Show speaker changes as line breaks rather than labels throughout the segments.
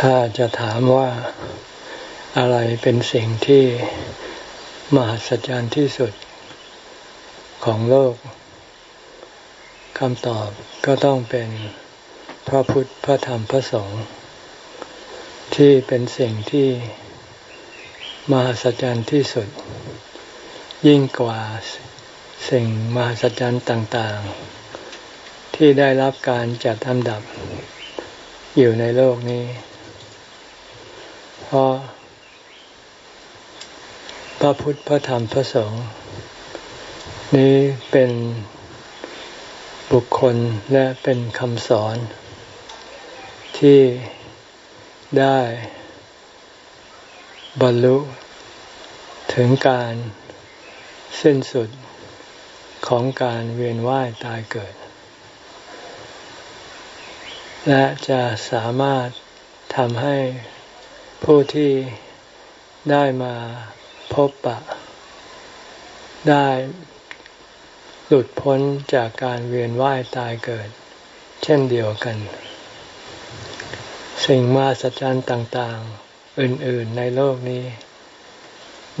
ถ้าจะถามว่าอะไรเป็นสิ่งที่มหัศจรรย์ที่สุดของโลกคำตอบก็ต้องเป็นพระพุทธพระธรรมพระสงฆ์ที่เป็นสิ่งที่มหัศจรรย์ที่สุด ยิ่งกว่าสิ่งมหัศจรรย์ต่าง ๆ ที่ได้รับการจัดอันดับอยู่ในโลกนี้ เพราะพระพุทธพระธรรมพระสงฆ์นี้เป็นบุคคลและเป็นคำสอน ที่ได้บรรลุถึงการสิ้นสุดของการเวียนว่ายตายเกิด และจะสามารถทำให้ ผู้ที่ได้มาพบปะ ได้หลุดพ้นจากการเวียนว่ายตายเกิด เช่นเดียวกัน สิ่งมาสัจจันต่างๆ อื่นๆในโลกนี้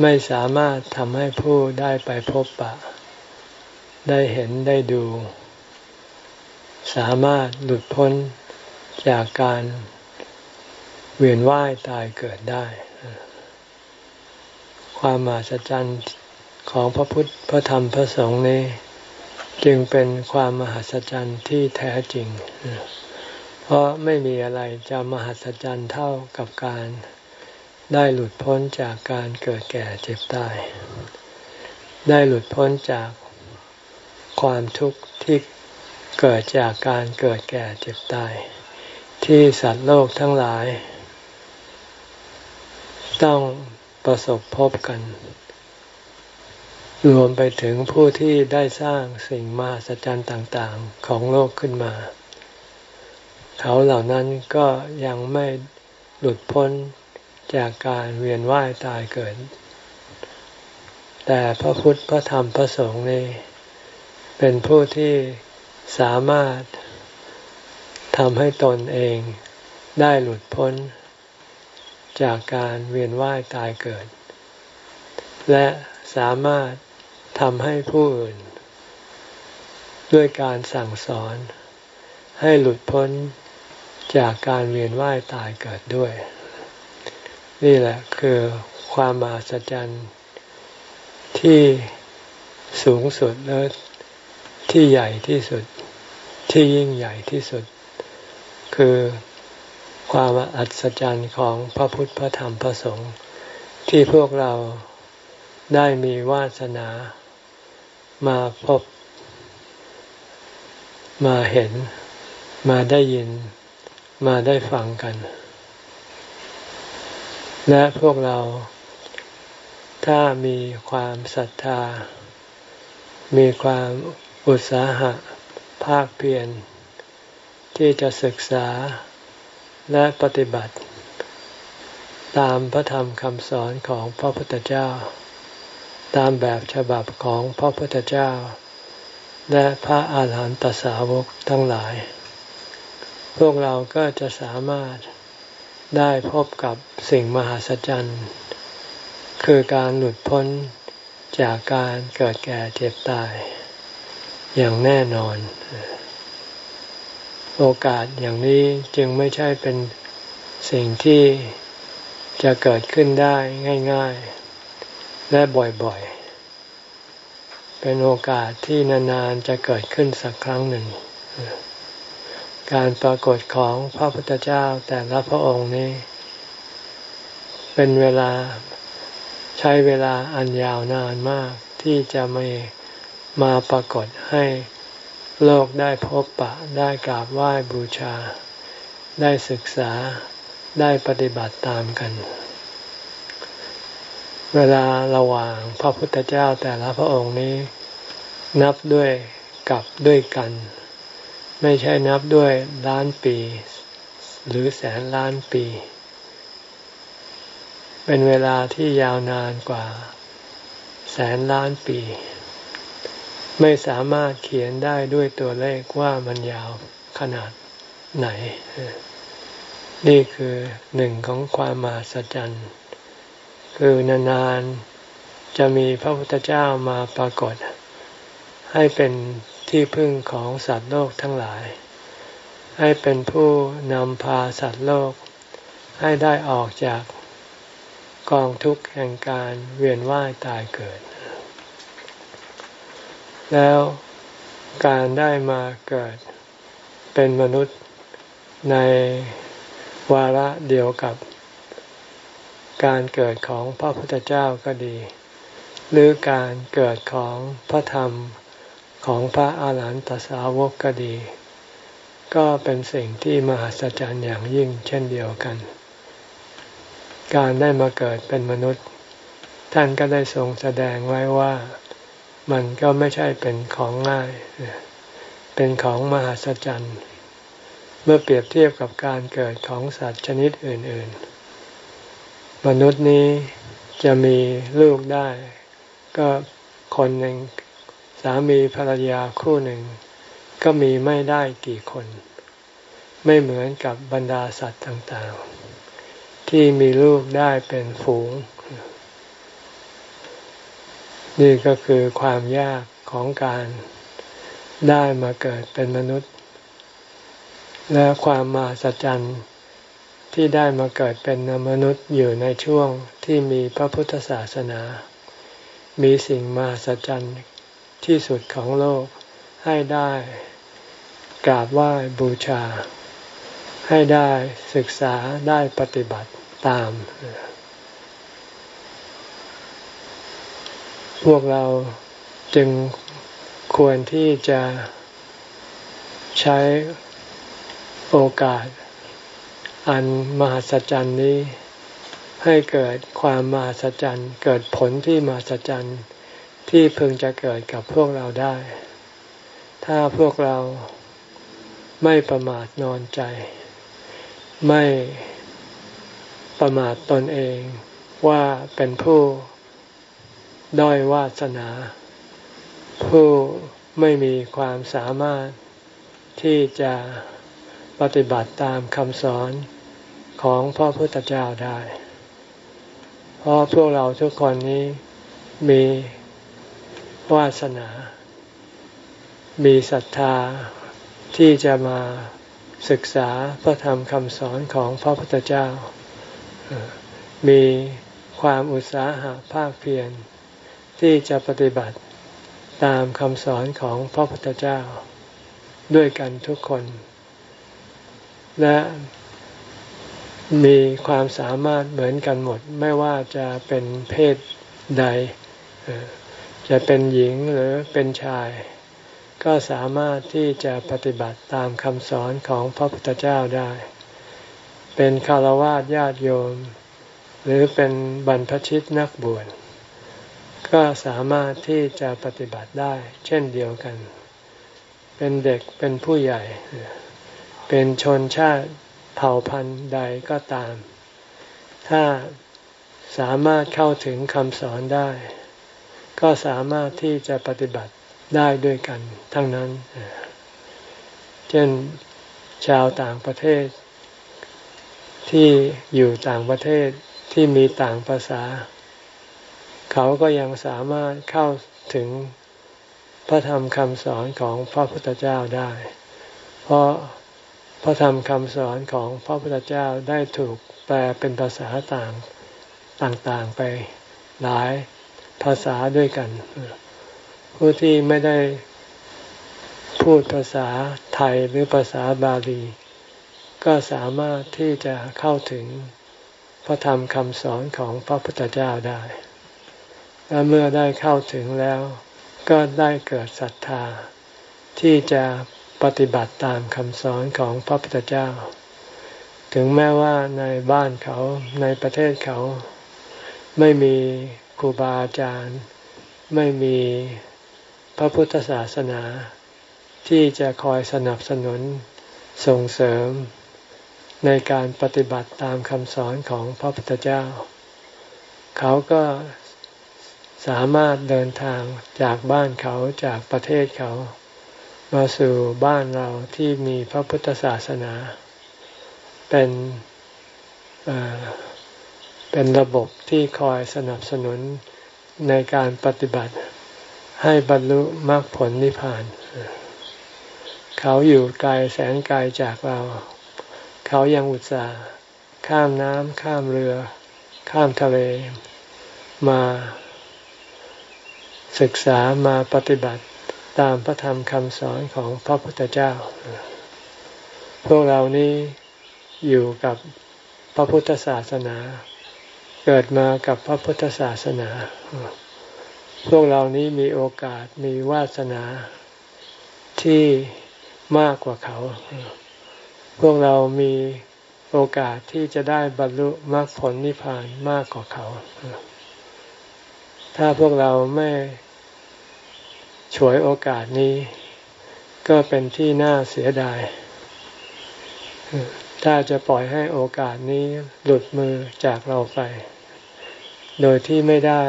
ไม่สามารถทำให้ผู้ได้ไปพบปะ ได้เห็นได้ดู สามารถหลุดพ้นจากการ เวียนว่ายตายเกิดได้ ความมาสัจจันของพระพุทธพระธรรมพระสงฆ์นี้ จึงเป็นความมหัศจรรย์ที่แท้จริง เพราะไม่มีอะไรจะมหัศจรรย์เท่ากับการได้หลุดพ้นจากการเกิดแก่เจ็บตาย ได้หลุดพ้นจากความทุกข์ที่เกิดจากการเกิดแก่เจ็บตาย ที่สัตว์โลกทั้งหลาย ต้องประสบพบกัน รวมไปถึงผู้ที่ได้สร้างสิ่งมหัศจรรย์ต่าง ๆ ของโลกขึ้นมา เขาเหล่านั้นก็ยังไม่หลุดพ้นจากการเวียนว่ายตายเกิด แต่พระพุทธพระธรรมพระสงฆ์นี่เป็นผู้ที่สามารถทำให้ตนเองได้หลุดพ้น จากการเวียนว่ายตายเกิด และสามารถทำให้ผู้อื่น ด้วยการสั่งสอน ให้หลุดพ้นจากการเวียนว่ายตายเกิดด้วย นี่แหละคือความมหัศจรรย์ที่สูงสุดและที่ใหญ่ที่สุดที่ยิ่งใหญ่ที่สุด คือ ความอัศจรรย์ของพระพุทธพระธรรมพระสงฆ์ที่พวกเราได้มีวาสนามาพบ มาเห็น มาได้ยิน มาได้ฟังกัน และพวกเราถ้ามีความศรัทธา มีความอุตสาหะภาคเพียรที่จะศึกษา และปฏิบัติ ตามพระธรรมคำสอนของพระพุทธเจ้า ตามแบบฉบับของพระพุทธเจ้า และพระอาหารหันตสาวกทั้งหลาย พวกเราก็จะสามารถได้พบกับสิ่งมหัศจรรย์ คือการหลุดพ้นจากการเกิดแก่เจ็บตาย อย่างแน่นอน โอกาสอย่างนี้จึงไม่ใช่เป็นสิ่งที่จะเกิดขึ้นได้ง่าย ๆ และบ่อยๆ เป็นโอกาสที่นานๆจะเกิดขึ้นสักครั้งหนึ่ง การปรากฏของพระพุทธเจ้าแต่ละพระองค์นี้ เป็นเวลาใช้เวลาอันยาวนานมากที่จะไม่มาปรากฏให้ โลกได้พบปะได้กราบไหว้บูชา ได้ศึกษาได้ปฏิบัติตามกัน เวลาระหว่างพระพุทธเจ้าแต่ละพระองค์นี้ นับด้วยกับด้วยกัน ไม่ใช่นับด้วยล้านปี หรือแสนล้านปี เป็นเวลาที่ยาวนานกว่า แสนล้านปี ไม่สามารถเขียนได้ด้วยตัวเลขว่ามันยาวขนาดไหน นี่คือหนึ่งของความมหัศจรรย์คือนานๆจะมีพระพุทธเจ้ามาปรากฏ ให้เป็นที่พึ่งของสัตว์โลกทั้งหลาย ให้เป็นผู้นำพาสัตว์โลก ให้ได้ออกจากกองทุกข์แห่งการเวียนว่ายตายเกิด แล้วการได้มาเกิดเป็นมนุษย์ในวาระเดียวกับ การเกิดของพระพุทธเจ้าก็ดี หรือการเกิดของพระธรรมของพระอาหารหันตสาวกก็ดี ก็เป็นสิ่งที่มหัศจรรย์อย่างยิ่งเช่นเดียวกัน การได้มาเกิดเป็นมนุษย์ ท่านก็ได้ทรงแสดงไว้ว่า มันก็ไม่ใช่เป็นของง่าย เป็นของมหัศจรรย์ เมื่อเปรียบเทียบกับการเกิดของสัตว์ชนิดอื่น ๆ มนุษย์นี้จะมีลูกได้ ก็คนหนึ่งสามีภรรยาคู่หนึ่ง ก็มีไม่ได้กี่คน ไม่เหมือนกับบรรดาสัตว์ต่าง ๆ ที่มีลูกได้เป็นฝูง นี่ก็คือความยากของการได้มาเกิดเป็นมนุษย์ และความมาสัจจันที่ได้มาเกิดเป็นมนุษย์อยู่ในช่วงที่มีพระพุทธศาสนา มีสิ่งมาสัจจันที่สุดของโลกให้ได้กราบไหว้บูชา ให้ได้ศึกษาได้ปฏิบัติตาม พวกเราจึงควรที่จะใช้โอกาส อันมหัศจรรย์นี้ ให้เกิดความมหัศจรรย์เกิดผลที่มหัศจรรย์ที่พึงจะเกิดกับพวกเราได้ ถ้าพวกเราไม่ประมาทนอนใจ ไม่ประมาทตนเองว่าเป็นผู้ ด้อยวาสนา ผู้ไม่มีความสามารถที่จะปฏิบัติตามคำสอนของพระพุทธเจ้าได้ เพราะพวกเราทุกคนนี้มีวาสนา มีศรัทธาที่จะมาศึกษาพระธรรมคำสอนของพระพุทธเจ้า มีความอุตสาหะภาคเพียร ที่จะปฏิบัติตามคำสอนของพระพุทธเจ้า ด้วยกันทุกคน และมีความสามารถเหมือนกันหมด ไม่ว่าจะเป็นเพศใด จะเป็นหญิงหรือเป็นชาย ก็สามารถที่จะปฏิบัติตามคำสอนของพระพุทธเจ้าได้ เป็นคารวะญาติโยม หรือเป็นบรรพชิตนักบวช ก็สามารถที่จะปฏิบัติได้ เช่นเดียวกัน เป็นเด็กเป็นผู้ใหญ่ เป็นชนชาติเผ่าพันธุ์ใดก็ตาม ถ้าสามารถเข้าถึงคำสอนได้ ก็สามารถที่จะปฏิบัติได้ด้วยกัน ทั้งนั้น เช่นชาวต่างประเทศ ที่อยู่ต่างประเทศที่มีต่างภาษา เขาก็ยังสามารถเข้าถึงพระธรรมคำสอนของพระพุทธเจ้าได้ เพราะพระธรรมคำสอนของพระพุทธเจ้าได้ถูกแปลเป็นภาษาต่างต่างๆไปหลายภาษาด้วยกัน ผู้ที่ไม่ได้พูดภาษาไทยหรือภาษาบาลี ก็สามารถที่จะเข้าถึงพระธรรมคำสอนของพระพุทธเจ้าได้ และเมื่อได้เข้าถึงแล้ว ก็ได้เกิดศรัทธา ที่จะปฏิบัติตามคำสอนของพระพุทธเจ้า ถึงแม้ว่าในบ้านเขาในประเทศเขา ไม่มีครูบาอาจารย์ ไม่มีพระพุทธศาสนา ที่จะคอยสนับสนุนส่งเสริม ในการปฏิบัติตามคำสอนของพระพุทธเจ้า เขาก็ สามารถเดินทางจากบ้านเขาจากประเทศเขา มาสู่บ้านเราที่มีพระพุทธศาสนา เป็นเป็นระบบที่คอยสนับสนุนในการปฏิบัติให้บรรลุมรรคผลนิพพาน เขาอยู่ไกลแสนไกลจากเรา เขายังอุตส่าห์ข้ามน้ำข้ามเรือ ข้ามทะเลมา ศึกษามาปฏิบัติตามพระธรรมคำสอนของพระพุทธเจ้า พวกเรานี้อยู่กับพระพุทธศาสนา เกิดมากับพระพุทธศาสนา พวกเรานี้มีโอกาสมีวาสนาที่มากกว่าเขา พวกเรามีโอกาสที่จะได้บรรลุมรรคผลนิพพานมากกว่าเขา ถ้าพวกเราไม่ฉวยโอกาสนี้ ก็เป็นที่น่าเสียดาย ถ้าจะปล่อยให้โอกาสนี้หลุดมือจากเราไป โดยที่ไม่ได้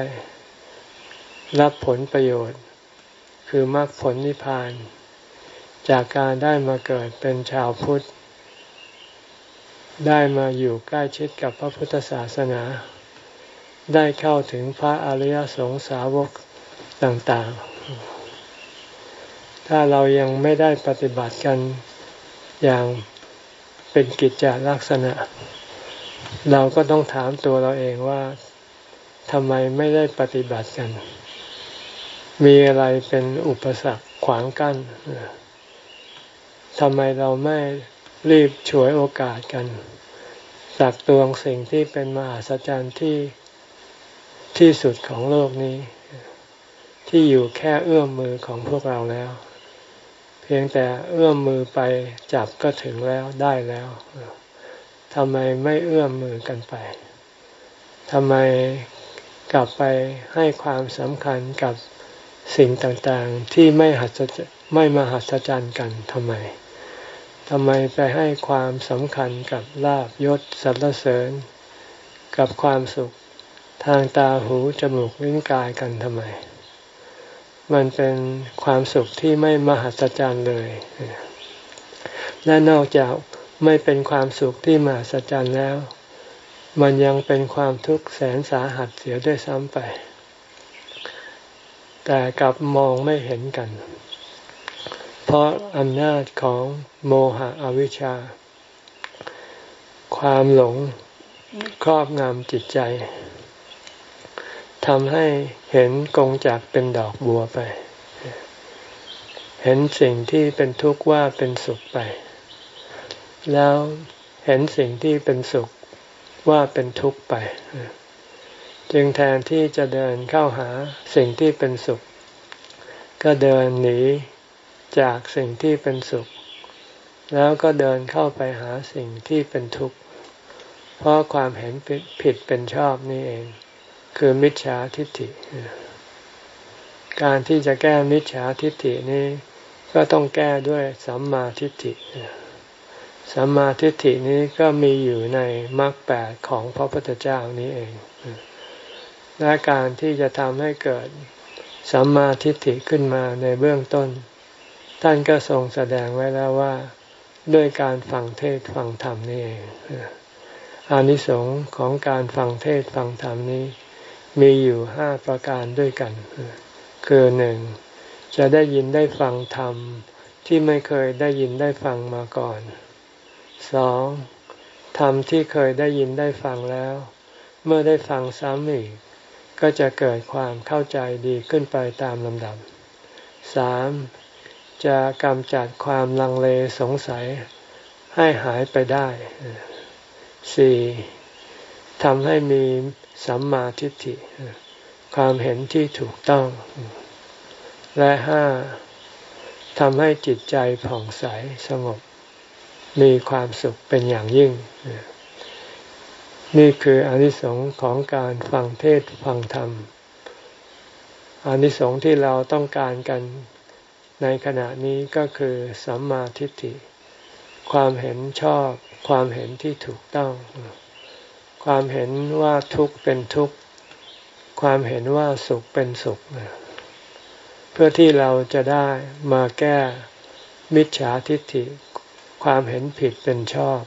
รับผลประโยชน์ คือมรรคผลนิพพาน จากการได้มาเกิดเป็นชาวพุทธ ได้มาอยู่ใกล้ชิดกับพระพุทธศาสนา ได้เข้าถึงพระอริยสงสาวกต่างๆ ถ้าเรายังไม่ได้ปฏิบัติกันอย่างเป็นกิจจลักษณะ เราก็ต้องถามตัวเราเองว่าทำไมไม่ได้ปฏิบัติกัน มีอะไรเป็นอุปสรรคขวางกัน้นทำไมเราไม่รีบฉวยโอกาสกัน สักตวงสิ่งที่เป็นมหัศจรรย์ที่ ที่สุดของโลกนี้ ที่อยู่แค่เอื้อมมือของพวกเราแล้ว เพียงแต่เอื้อมมือไปจับก็ถึงแล้วได้แล้วทำไมไม่เอื้อมมือกันไปทำไมกลับไปให้ความสำคัญกับสิ่งต่างๆที่ไม่หัศจไม่มาหัศจรรย์กันทำไมทำไมไปให้ความสำคัญกับลาบยศสรรเสริญ กับความสุข ทางตาหูจมูกลิ้นกายกันทำไม มันเป็นความสุขที่ไม่มหัศจรรย์เลย และนอกจากไม่เป็นความสุขที่มหัศจรรย์แล้ว มันยังเป็นความทุกข์แสนสาหัสเสียด้วยซ้ำไป แต่กลับมองไม่เห็นกัน เพราะอำนาจของโมหะอวิชชา ความหลงครอบงำจิตใจ ทำให้เห็นกงจากเป็นดอกบัวไป เห็นสิ่งที่เป็นทุกข์ว่าเป็นสุขไป แล้วเห็นสิ่งที่เป็นสุขว่าเป็นทุกข์ไป จึงแทนที่จะเดินเข้าหาสิ่งที่เป็นสุข ก็เดินหนีจากสิ่งที่เป็นสุข แล้วก็เดินเข้าไปหาสิ่งที่เป็นทุกข์ เพราะความเห็นผิดเป็นชอบนี่เอง คือมิจฉาทิฏฐิ การที่จะแก้มิจฉาทิฏฐินี้ ก็ต้องแก้ด้วยสัมมาทิฏฐิสัมมาทิฏฐินี้ก็มีอยู่ในมรรคแปดของพระพุทธเจ้านี้เอง และการที่จะทำให้เกิดสัมมาทิฏฐิขึ้นมาในเบื้องต้น ท่านก็ทรงแสดงไว้แล้วว่า ด้วยการฟังเทศฟังธรรมนี่เองอานิสงส์ของการฟังเทศฟังธรรมนี้ มีอยู่ห้าประการด้วยกัน คือหนึ่งจะได้ยินได้ฟังธรรมที่ไม่เคยได้ยินได้ฟังมาก่อนสองธรรมที่เคยได้ยินได้ฟังแล้ว เมื่อได้ฟังซ้ำอีก ก็จะเกิดความเข้าใจดีขึ้นไปตามลำดับสามจะกำจัดความลังเลสงสัยให้หายไปได้สี่ทำให้มี สัมมาทิฏฐิ ความเห็นที่ถูกต้อง และห้าทำให้จิตใจผ่องใสสงบ มีความสุขเป็นอย่างยิ่ง นี่คืออนิสงส์ของการฟังเทศฟังธรรมอนิสงส์ที่เราต้องการกันในขณะนี้ก็คือสัมมาทิฏฐิ ความเห็นชอบ ความเห็นที่ถูกต้อง ความเห็นว่าทุกข์เป็นทุกข์ ความเห็นว่าสุขเป็นสุข เพื่อที่เราจะได้มาแก้มิจฉาทิฏฐิ ความเห็นผิดเป็นชอบ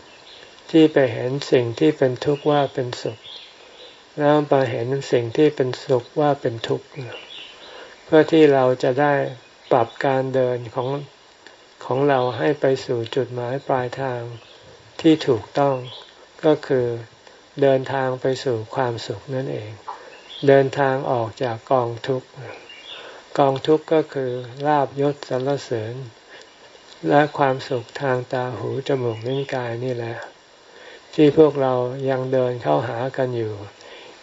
ที่ไปเห็นสิ่งที่เป็นทุกข์ว่าเป็นสุข แล้วมาเห็นสิ่งที่เป็นสุขว่าเป็นทุกข์ เพื่อที่เราจะได้ปรับการเดินของของเราให้ไปสู่จุดหมายปลายทางที่ถูกต้องก็คือ เดินทางไปสู่ความสุขนั่นเอง เดินทางออกจากกองทุกข์ กองทุกข์ก็คือลาบยศสรรเสริญ และความสุขทางตาหูจมูกลิ้นกายนี่แหละ ที่พวกเรายังเดินเข้าหากันอยู่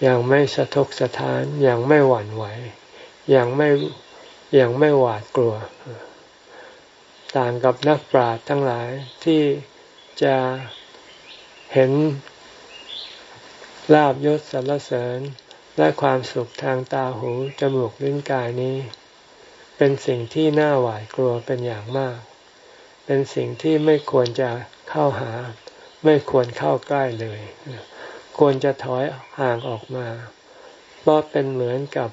ยังไม่สะทกสะท้านยังไม่หวั่นไหว ยังไม่ยังไม่หวาดกลัว ต่างกับนักปราชญ์ทั้งหลายที่จะเห็น ลาบยศสรรเสริญ และความสุขทางตาหูจมูกลิ้นกายนี้ เป็นสิ่งที่น่าหวาดกลัวเป็นอย่างมาก เป็นสิ่งที่ไม่ควรจะเข้าหา ไม่ควรเข้าใกล้เลย ควรจะถอยห่างออกมาเพราะเป็นเหมือนกับ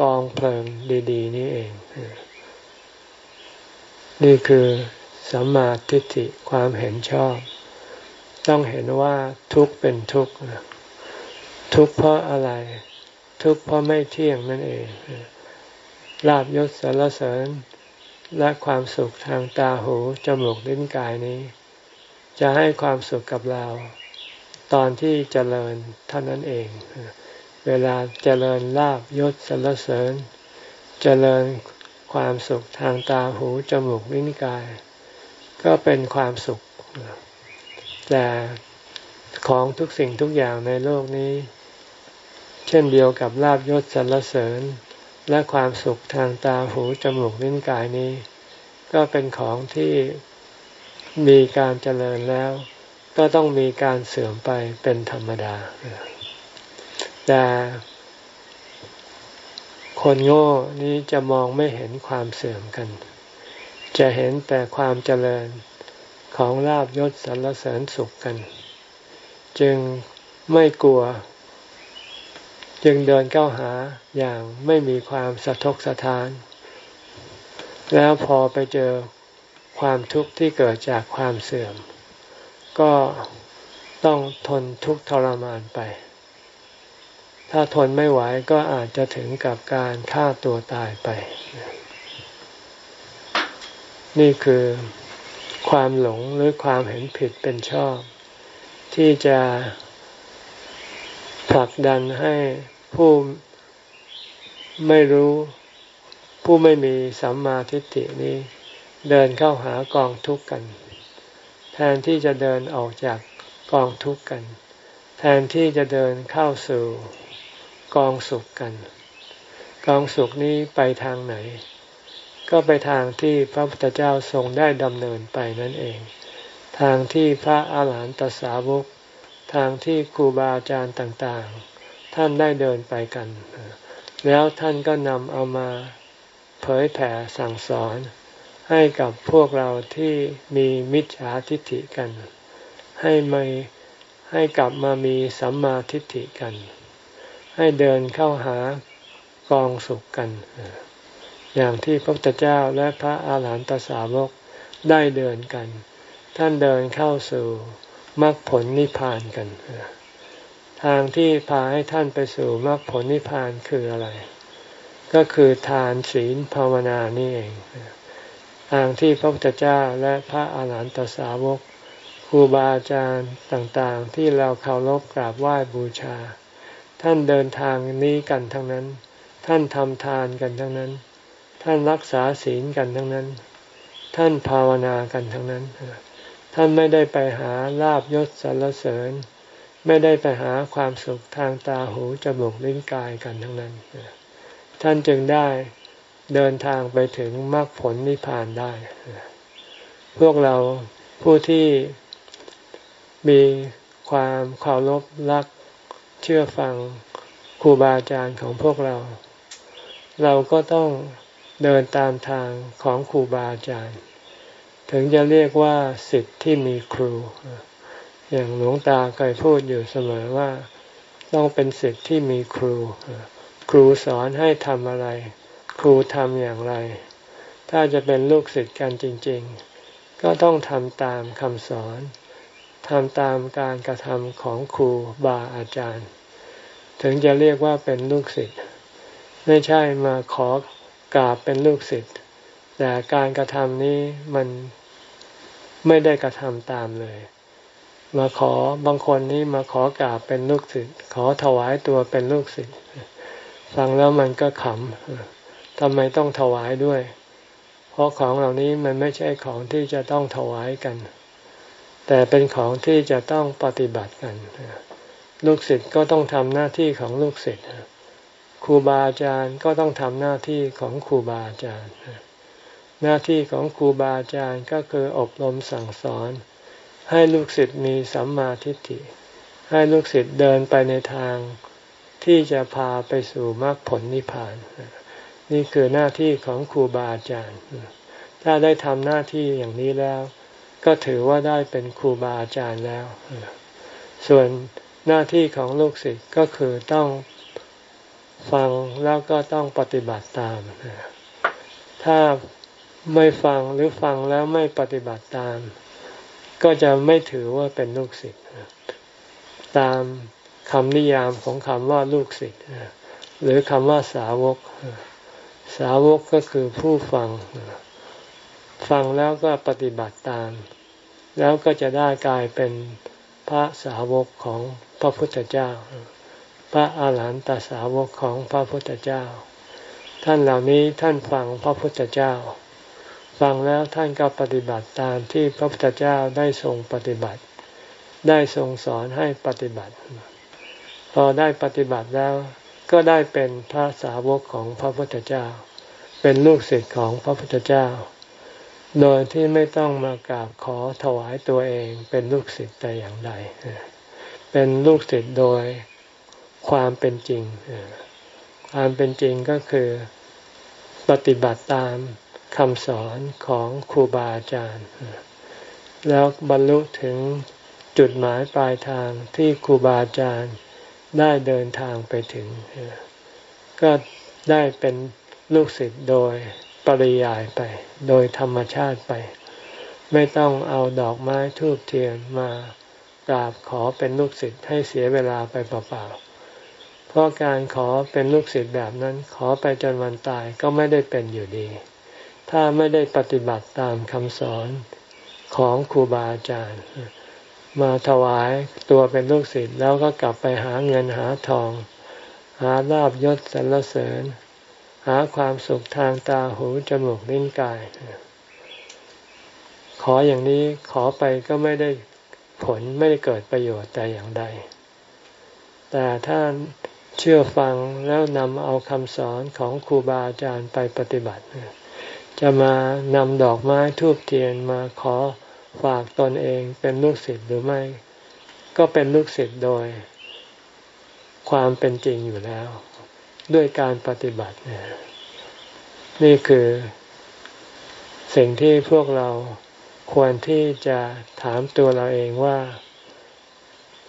กองเพลิงดีๆ นี่เอง นี่คือสัมมาทิฏฐิความเห็นชอบ ต้องเห็นว่าทุกข์เป็นทุกข์ ทุกข์เพราะอะไร ทุกข์เพราะไม่เที่ยงนั่นเองลาบยศสารเสริญและความสุขทางตาหูจมูกลิ้นกายนี้ จะให้ความสุขกับเรา ตอนที่เจริญเท่านั้นเอง เวลาเจริญลาบยศสารเสริญ เจริญความสุขทางตาหูจมูกลิ้นกาย ก็เป็นความสุข แต่ของทุกสิ่งทุกอย่างในโลกนี้ เช่นเดียวกับลาบยศสรรเสริญ และความสุขทางตาหูจมูกลิ้นกายนี้ ก็เป็นของที่มีการเจริญแล้ว ก็ต้องมีการเสื่อมไปเป็นธรรมดา แต่คนโง่นี้จะมองไม่เห็นความเสื่อมกัน จะเห็นแต่ความเจริญของลาบยศสรรเสริญสุขกัน จึงไม่กลัว จึงเดินเข้าหาอย่างไม่มีความสะทกสะท้าน แล้วพอไปเจอความทุกข์ที่เกิดจากความเสื่อม ก็ต้องทนทุกข์ทรมานไป ถ้าทนไม่ไหวก็อาจจะถึงกับการฆ่าตัวตายไป นี่คือความหลงหรือความเห็นผิดเป็นชอบ ที่จะผลักดันให้ ผู้ไม่รู้ผู้ไม่มีสัมมาทิฏฐินี้ เดินเข้าหากองทุกข์กัน แทนที่จะเดินออกจากกองทุกข์กัน แทนที่จะเดินเข้าสู่กองสุขกัน กองสุขนี้ไปทางไหน ก็ไปทางที่พระพุทธเจ้าทรงได้ดำเนินไปนั่นเอง ทางที่พระอาหารหันตสาวก ทางที่ครูบาอาจารย์ต่างๆ ท่านได้เดินไปกัน แล้วท่านก็นำเอามาเผยแผ่สั่งสอนให้กับพวกเราที่มีมิจฉาทิฏฐิกัน ให้ม่ให้กลับมามีสัมมาทิฏฐิกัน ให้เดินเข้าหากองสุขกัน อย่างที่พระพุทธเจ้าและพระอาหารหันตสาวกได้เดินกัน ท่านเดินเข้าสู่มรรคผลนิพพานกัน ทางที่พาให้ท่านไปสู่มรรคผลนิพพานคืออะไร ก็คือทานศีลภาวนานี่เอง ทางที่พระพุทธเจ้าและพระอาหารหันตสาวกครูบาอาจารย์ต่างๆ ที่เราเคารพกราบไหว้บูชา ท่านเดินทางนี้กันทั้งนั้น ท่านทำทานกันทั้งนั้น ท่านรักษาศีลกันทั้งนั้น ท่านภาวนากันทั้งนั้น ท่านไม่ได้ไปหาลาบยศสรรเสริญ ไม่ได้ไปหาความสุขทางตาหูจมูกลิ้นกายกันทั้งนั้น ท่านจึงได้เดินทางไปถึงมรรคผลนิพพานได้ พวกเราผู้ที่มีความเคารพรักเชื่อฟังครูบาอาจารย์ของพวกเรา เราก็ต้องเดินตามทางของครูบาอาจารย์ ถึงจะเรียกว่าสิทธิ์ที่มีครู อย่างหลวงตาเคยพูดอยู่เสมอว่าต้องเป็นศิษย์ที่มีครู ครูสอนให้ทำอะไร ครูทำอย่างไร ถ้าจะเป็นลูกศิษย์กันจริง ๆ ก็ต้องทำตามคำสอนทำตามการกระทำของครูบาอาจารย์ ถึงจะเรียกว่าเป็นลูกศิษย์ไม่ใช่มาขอกราบเป็นลูกศิษย์แต่การกระทำนี้มันไม่ได้กระทำตามเลย มาขอบางคนนี่มาขอกราบเป็นลูกศิษย์ขอถวายตัวเป็นลูกศิษย์ฟังแล้วมันก็ขำทำไมต้องถวายด้วย เพราะของเหล่านี้มันไม่ใช่ของที่จะต้องถวายกัน แต่เป็นของที่จะต้องปฏิบัติกันลูกศิษย์ก็ต้องทำหน้าที่ของลูกศิษย์ครูบาอาจารย์ก็ต้องทำหน้าที่ของครูบาอาจารย์ หน้าที่ของครูบาอาจารย์ก็คืออบรมสั่งสอน ให้ลูกศิษย์มีสัมมาทิฏฐิ ให้ลูกศิษย์เดินไปในทางที่จะพาไปสู่มรรคผลนิพพาน นี่คือหน้าที่ของครูบาอาจารย์ ถ้าได้ทำหน้าที่อย่างนี้แล้ว ก็ถือว่าได้เป็นครูบาอาจารย์แล้ว ส่วนหน้าที่ของลูกศิษย์ก็คือต้องฟังแล้วก็ต้องปฏิบัติตาม ถ้าไม่ฟังหรือฟังแล้วไม่ปฏิบัติตาม ก็จะไม่ถือว่าเป็นลูกศิษย์ตามคำนิยามของคำว่าลูกศิษย์หรือคำว่าสาวก สาวกก็คือผู้ฟัง ฟังแล้วก็ปฏิบัติตาม แล้วก็จะได้กลายเป็นพระสาวกของพระพุทธเจ้า พระอาหารหันตสาวกของพระพุทธเจ้า ท่านเหล่านี้ท่านฟังพระพุทธเจ้า ฟังแล้วท่านก็ปฏิบัติตามที่พระพุทธเจ้าได้ทรงปฏิบัติ ได้ทรงสอนให้ปฏิบัติ พอได้ปฏิบัติแล้ว ก็ได้เป็นพระสาวกของพระพุทธเจ้า เป็นลูกศิษย์ของพระพุทธเจ้า โดยที่ไม่ต้องมากราบขอถวายตัวเองเป็นลูกศิษย์แต่อย่างใด เป็นลูกศิษย์โดยความเป็นจริง ความเป็นจริงก็คือปฏิบัติตาม คำสอนของครูบาอาจารย์ แล้วบรรลุถึงจุดหมายปลายทางที่ครูบาอาจารย์ได้เดินทางไปถึง ก็ได้เป็นลูกศิษย์โดยปริยายไป โดยธรรมชาติไป ไม่ต้องเอาดอกไม้ทูบเทียนมากราบขอเป็นลูกศิษย์ให้เสียเวลาไปเปล่าๆเพราะการขอเป็นลูกศิษย์แบบนั้นขอไปจนวันตายก็ไม่ได้เป็นอยู่ดี ถ้าไม่ได้ปฏิบัติตามคำสอนของครูบาอาจารย์ มาถวายตัวเป็นลูกศิษย์แล้วก็กลับไปหาเงินหาทอง หาลาบยศสรรเสริญ หาความสุขทางตาหูจมูกลิ้นกาย ขออย่างนี้ขอไปก็ไม่ได้ผลไม่ได้เกิดประโยชน์แต่อย่างใด แต่ถ้าเชื่อฟังแล้วนำเอาคำสอนของครูบาอาจารย์ไปปฏิบัติ จะมานำดอกไม้ทูบเทียนมาขอฝากตนเองเป็นลูกศิษย์หรือไม่ ก็เป็นลูกศิษย์โดย ความเป็นจริงอยู่แล้ว ด้วยการปฏิบัตินี่คือ สิ่งที่พวกเราควรที่จะถามตัวเราเองว่า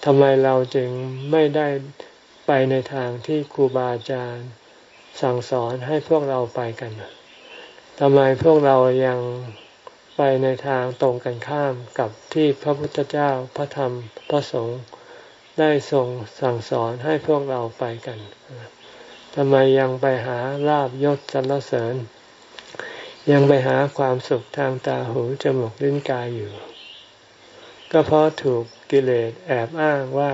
ทำไมเราจึงไม่ได้ไปในทางที่ครูบาอาจารย์ สั่งสอนให้พวกเราไปกัน ทำไมพวกเรายังไปในทางตรงกันข้ามกับที่พระพุทธเจ้าพระธรรมพระสงฆ์ได้ทรงสั่งสอนให้พวกเราไปกันทำไมยังไปหาลาบยศสรรเสริญ ยังไปหาความสุขทางตาหูจมูกลิ้นกายอยู่ ก็เพราะถูกกิเลสแอบอ้างว่า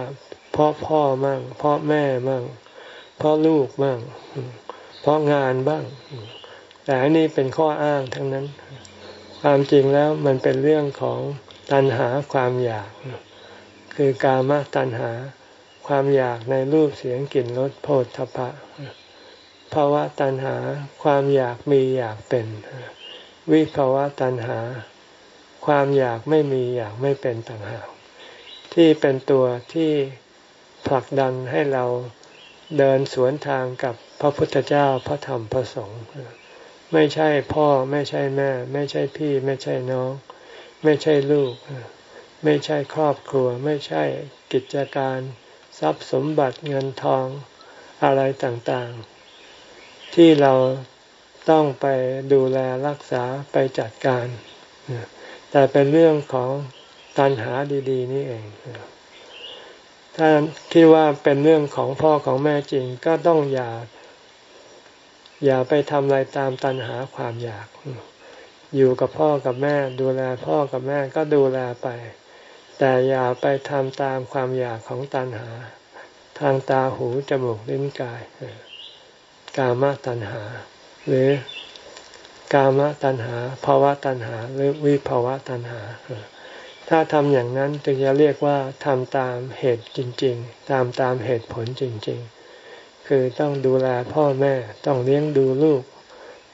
เพราะพ่อมั่งเพราะแม่มั่งเพราะลูกมั่งเพราะงานบ้าง แต่อันนี้เป็นข้ออ้างทั้งนั้น ความจริงแล้วมันเป็นเรื่องของตัณหาความอยาก คือกามตัณหา ความอยากในรูปเสียงกลิ่นรสโผฏฐพะภาวะตัณหาความอยากมีอยากเป็น วิภาวะตัณหา ความอยากไม่มีอยากไม่เป็นต่างหากที่เป็นตัวที่ผลักดันให้เราเดินสวนทางกับพระพุทธเจ้าพระธรรมพระสงฆ์ ไม่ใช่พ่อ ไม่ใช่แม่ ไม่ใช่พี่ ไม่ใช่น้อง ไม่ใช่ลูก ไม่ใช่ครอบครัว ไม่ใช่กิจการ ทรัพย์สมบัติเงินทองอะไรต่างๆ ที่เราต้องไปดูแลรักษาไปจัดการ แต่เป็นเรื่องของตัณหาดี ๆ นี่เอง ถ้าคิดว่าเป็นเรื่องของพ่อของแม่จริงก็ต้องอย่า อย่าไปทำอะไรตามตัณหาความอยาก อยู่กับพ่อกับแม่ ดูแลพ่อกับแม่ก็ดูแลไป แต่อย่าไปทำตามความอยากของตัณหา ทางตาหูจมูกลิ้นกาย กามตัณหา หรือกามตัณหาภาวะตัณหา หรือวิภาวะตัณหา ถ้าทำอย่างนั้นจึงจะเรียกว่าทำตามเหตุจริง ๆ ตามตามเหตุผลจริง ๆ คือต้องดูแลพ่อแม่ ต้องเลี้ยงดูลูก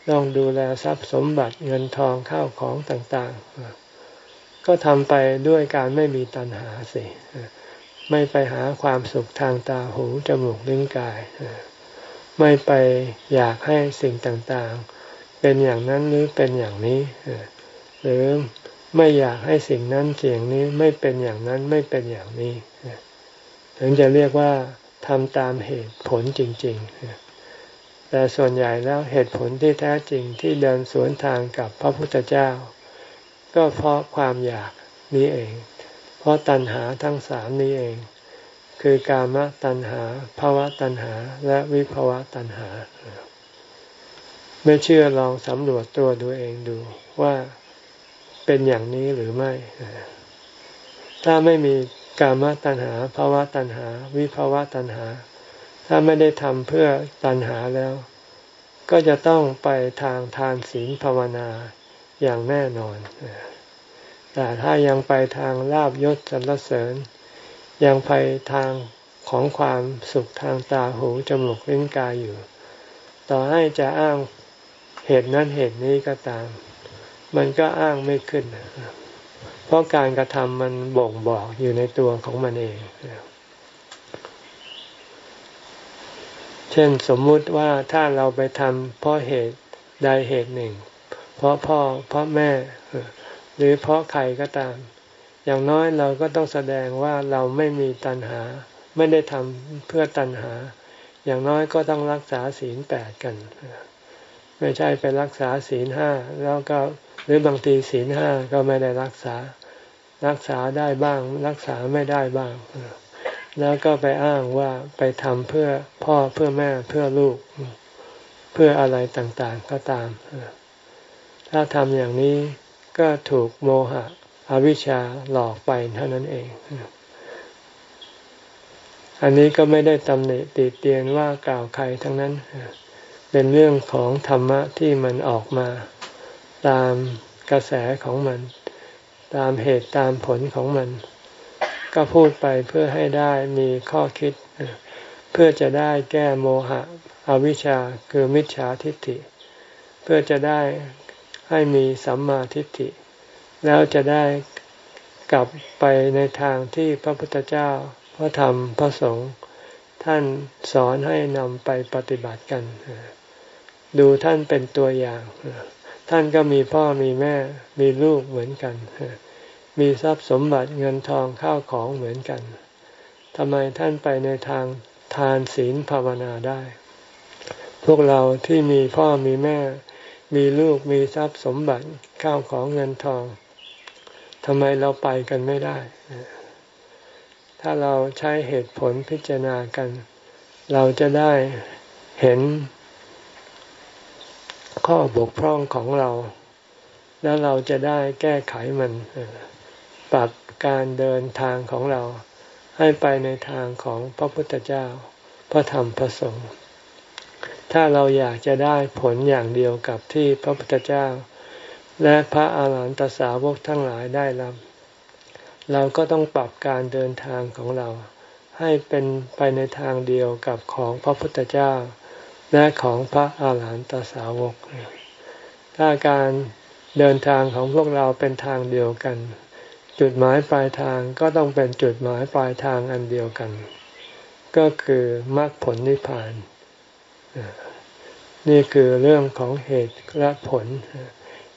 ต้องดูแลทรัพย์สมบัติเงินทองข้าวของต่างๆ ก็ทำไปด้วยการไม่มีตัณหาสิไม่ไปหาความสุขทางตาหูจมูกลิ้นกาย ไม่ไปอยากให้สิ่งต่างๆ เป็นอย่างนั้นหรือเป็นอย่างนี้ หรือไม่อยากให้สิ่งนั้นเสียงนี้ไม่เป็นอย่างนั้นไม่เป็นอย่างนี้ถึงจะเรียกว่า ทำตามเหตุผลจริง ๆ แต่ส่วนใหญ่แล้วเหตุผลที่แท้จริงที่เดินสวนทางกับพระพุทธเจ้า ก็เพราะความอยากนี้เอง เพราะตัณหาทั้งสามนี้เอง คือกามตัณหาภาวะตัณหาและวิภาวะตัณหา ไม่เชื่อลองสำรวจตัวดูเองดูว่าเป็นอย่างนี้หรือไม่ ถ้าไม่มี กามตัณหาภาวะตัณหา วิภาวะตัณหา ถ้าไม่ได้ทำเพื่อตัณหาแล้ว ก็จะต้องไปทางทานศีลภาวนาอย่างแน่นอน แต่ถ้ายังไปทางลาบยศสรรเสริญ ยังไปทางของความสุขทางตาหูจมูกลิ้นกายอยู่ ต่อให้จะอ้างเหตุนั้นเหตุนี้ก็ตาม มันก็อ้างไม่ขึ้น เพราะการกระทำมันบ่งบอกอยู่ในตัวของมันเอง เช่นสมมุติว่าถ้าเราไปทำเพราะเหตุใดเหตุหนึ่ง เพราะพ่อเพราะแม่ หรือเพราะใครก็ตาม อย่างน้อยเราก็ต้องแสดงว่าเราไม่มีตัณหา ไม่ได้ทำเพื่อตัณหา อย่างน้อยก็ต้องรักษาศีลแปดกัน ไม่ใช่ไปรักษาศีลห้าแล้วก็หรือบางทีศีลห้าก็ไม่ได้รักษา รักษาได้บ้าง รักษาไม่ได้บ้าง แล้วก็ไปอ้างว่าไปทำเพื่อพ่อเพื่อแม่เพื่อลูก เพื่ออะไรต่างๆก็ตาม ถ้าทำอย่างนี้ก็ถูกโมหะอวิชชาหลอกไปเท่านั้นเอง อันนี้ก็ไม่ได้ตำหนิติเตียนว่ากล่าวใครทั้งนั้น เป็นเรื่องของธรรมะที่มันออกมา ตามกระแสของมัน ตามเหตุตามผลของมัน ก็พูดไปเพื่อให้ได้มีข้อคิด เพื่อจะได้แก้โมหะอวิชชาคือมิจฉาทิฏฐิ เพื่อจะได้ให้มีสัมมาทิฏฐิ แล้วจะได้กลับไปในทางที่พระพุทธเจ้า พระธรรมพระสงฆ์ท่านสอนให้นำไปปฏิบัติกัน ดูท่านเป็นตัวอย่าง ท่านก็มีพ่อมีแม่ มีลูกเหมือนกัน มีทรัพย์สมบัติเงินทองข้าวของเหมือนกันทำไมท่านไปในทางทานศีลภาวนาได้ พวกเราที่มีพ่อมีแม่ มีลูกมีทรัพย์สมบัติข้าวของเงินทองทำไมเราไปกันไม่ได้ ถ้าเราใช้เหตุผลพิจารณากัน เราจะได้เห็น ข้อบกพร่องของเรา แล้วเราจะได้แก้ไขมันปรับการเดินทางของเรา ให้ไปในทางของพระพุทธเจ้า พระธรรมพระสงฆ์ถ้าเราอยากจะได้ผลอย่างเดียวกับที่พระพุทธเจ้า และพระอาหารหันตสาวกทั้งหลายได้รับ เราก็ต้องปรับการเดินทางของเรา ให้เป็นไปในทางเดียวกับของพระพุทธเจ้า และของพระอาหารหันตสาวก ถ้าการเดินทางของพวกเราเป็นทางเดียวกัน จุดหมายปลายทางก็ต้องเป็นจุดหมายปลายทางอันเดียวกัน ก็คือมรรคผลนิพพาน นี่คือเรื่องของเหตุและผล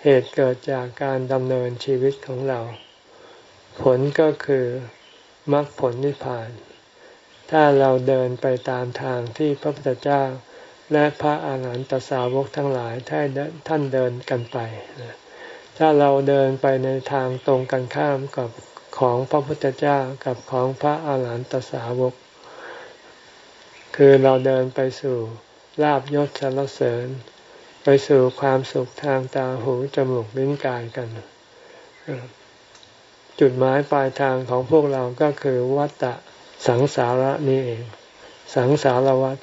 เหตุเกิดจากการดำเนินชีวิตของเรา ผลก็คือมรรคผลนิพพาน ถ้าเราเดินไปตามทางที่พระพุทธเจ้า และพระอาหารหันตสาวกทั้งหลายท่านเดินกันไป ถ้าเราเดินไปในทางตรงกันข้ามกับของพระพุทธเจ้ากับของพระอาหารหันตสาวก คือเราเดินไปสู่ลาบยศสรรเสริญ ไปสู่ความสุขทางตาหูจมูกลิ้นกายกัน จุดหมายปลายทางของพวกเราก็คือวัตตะสังสาระนี่เอง สังสารวัฏ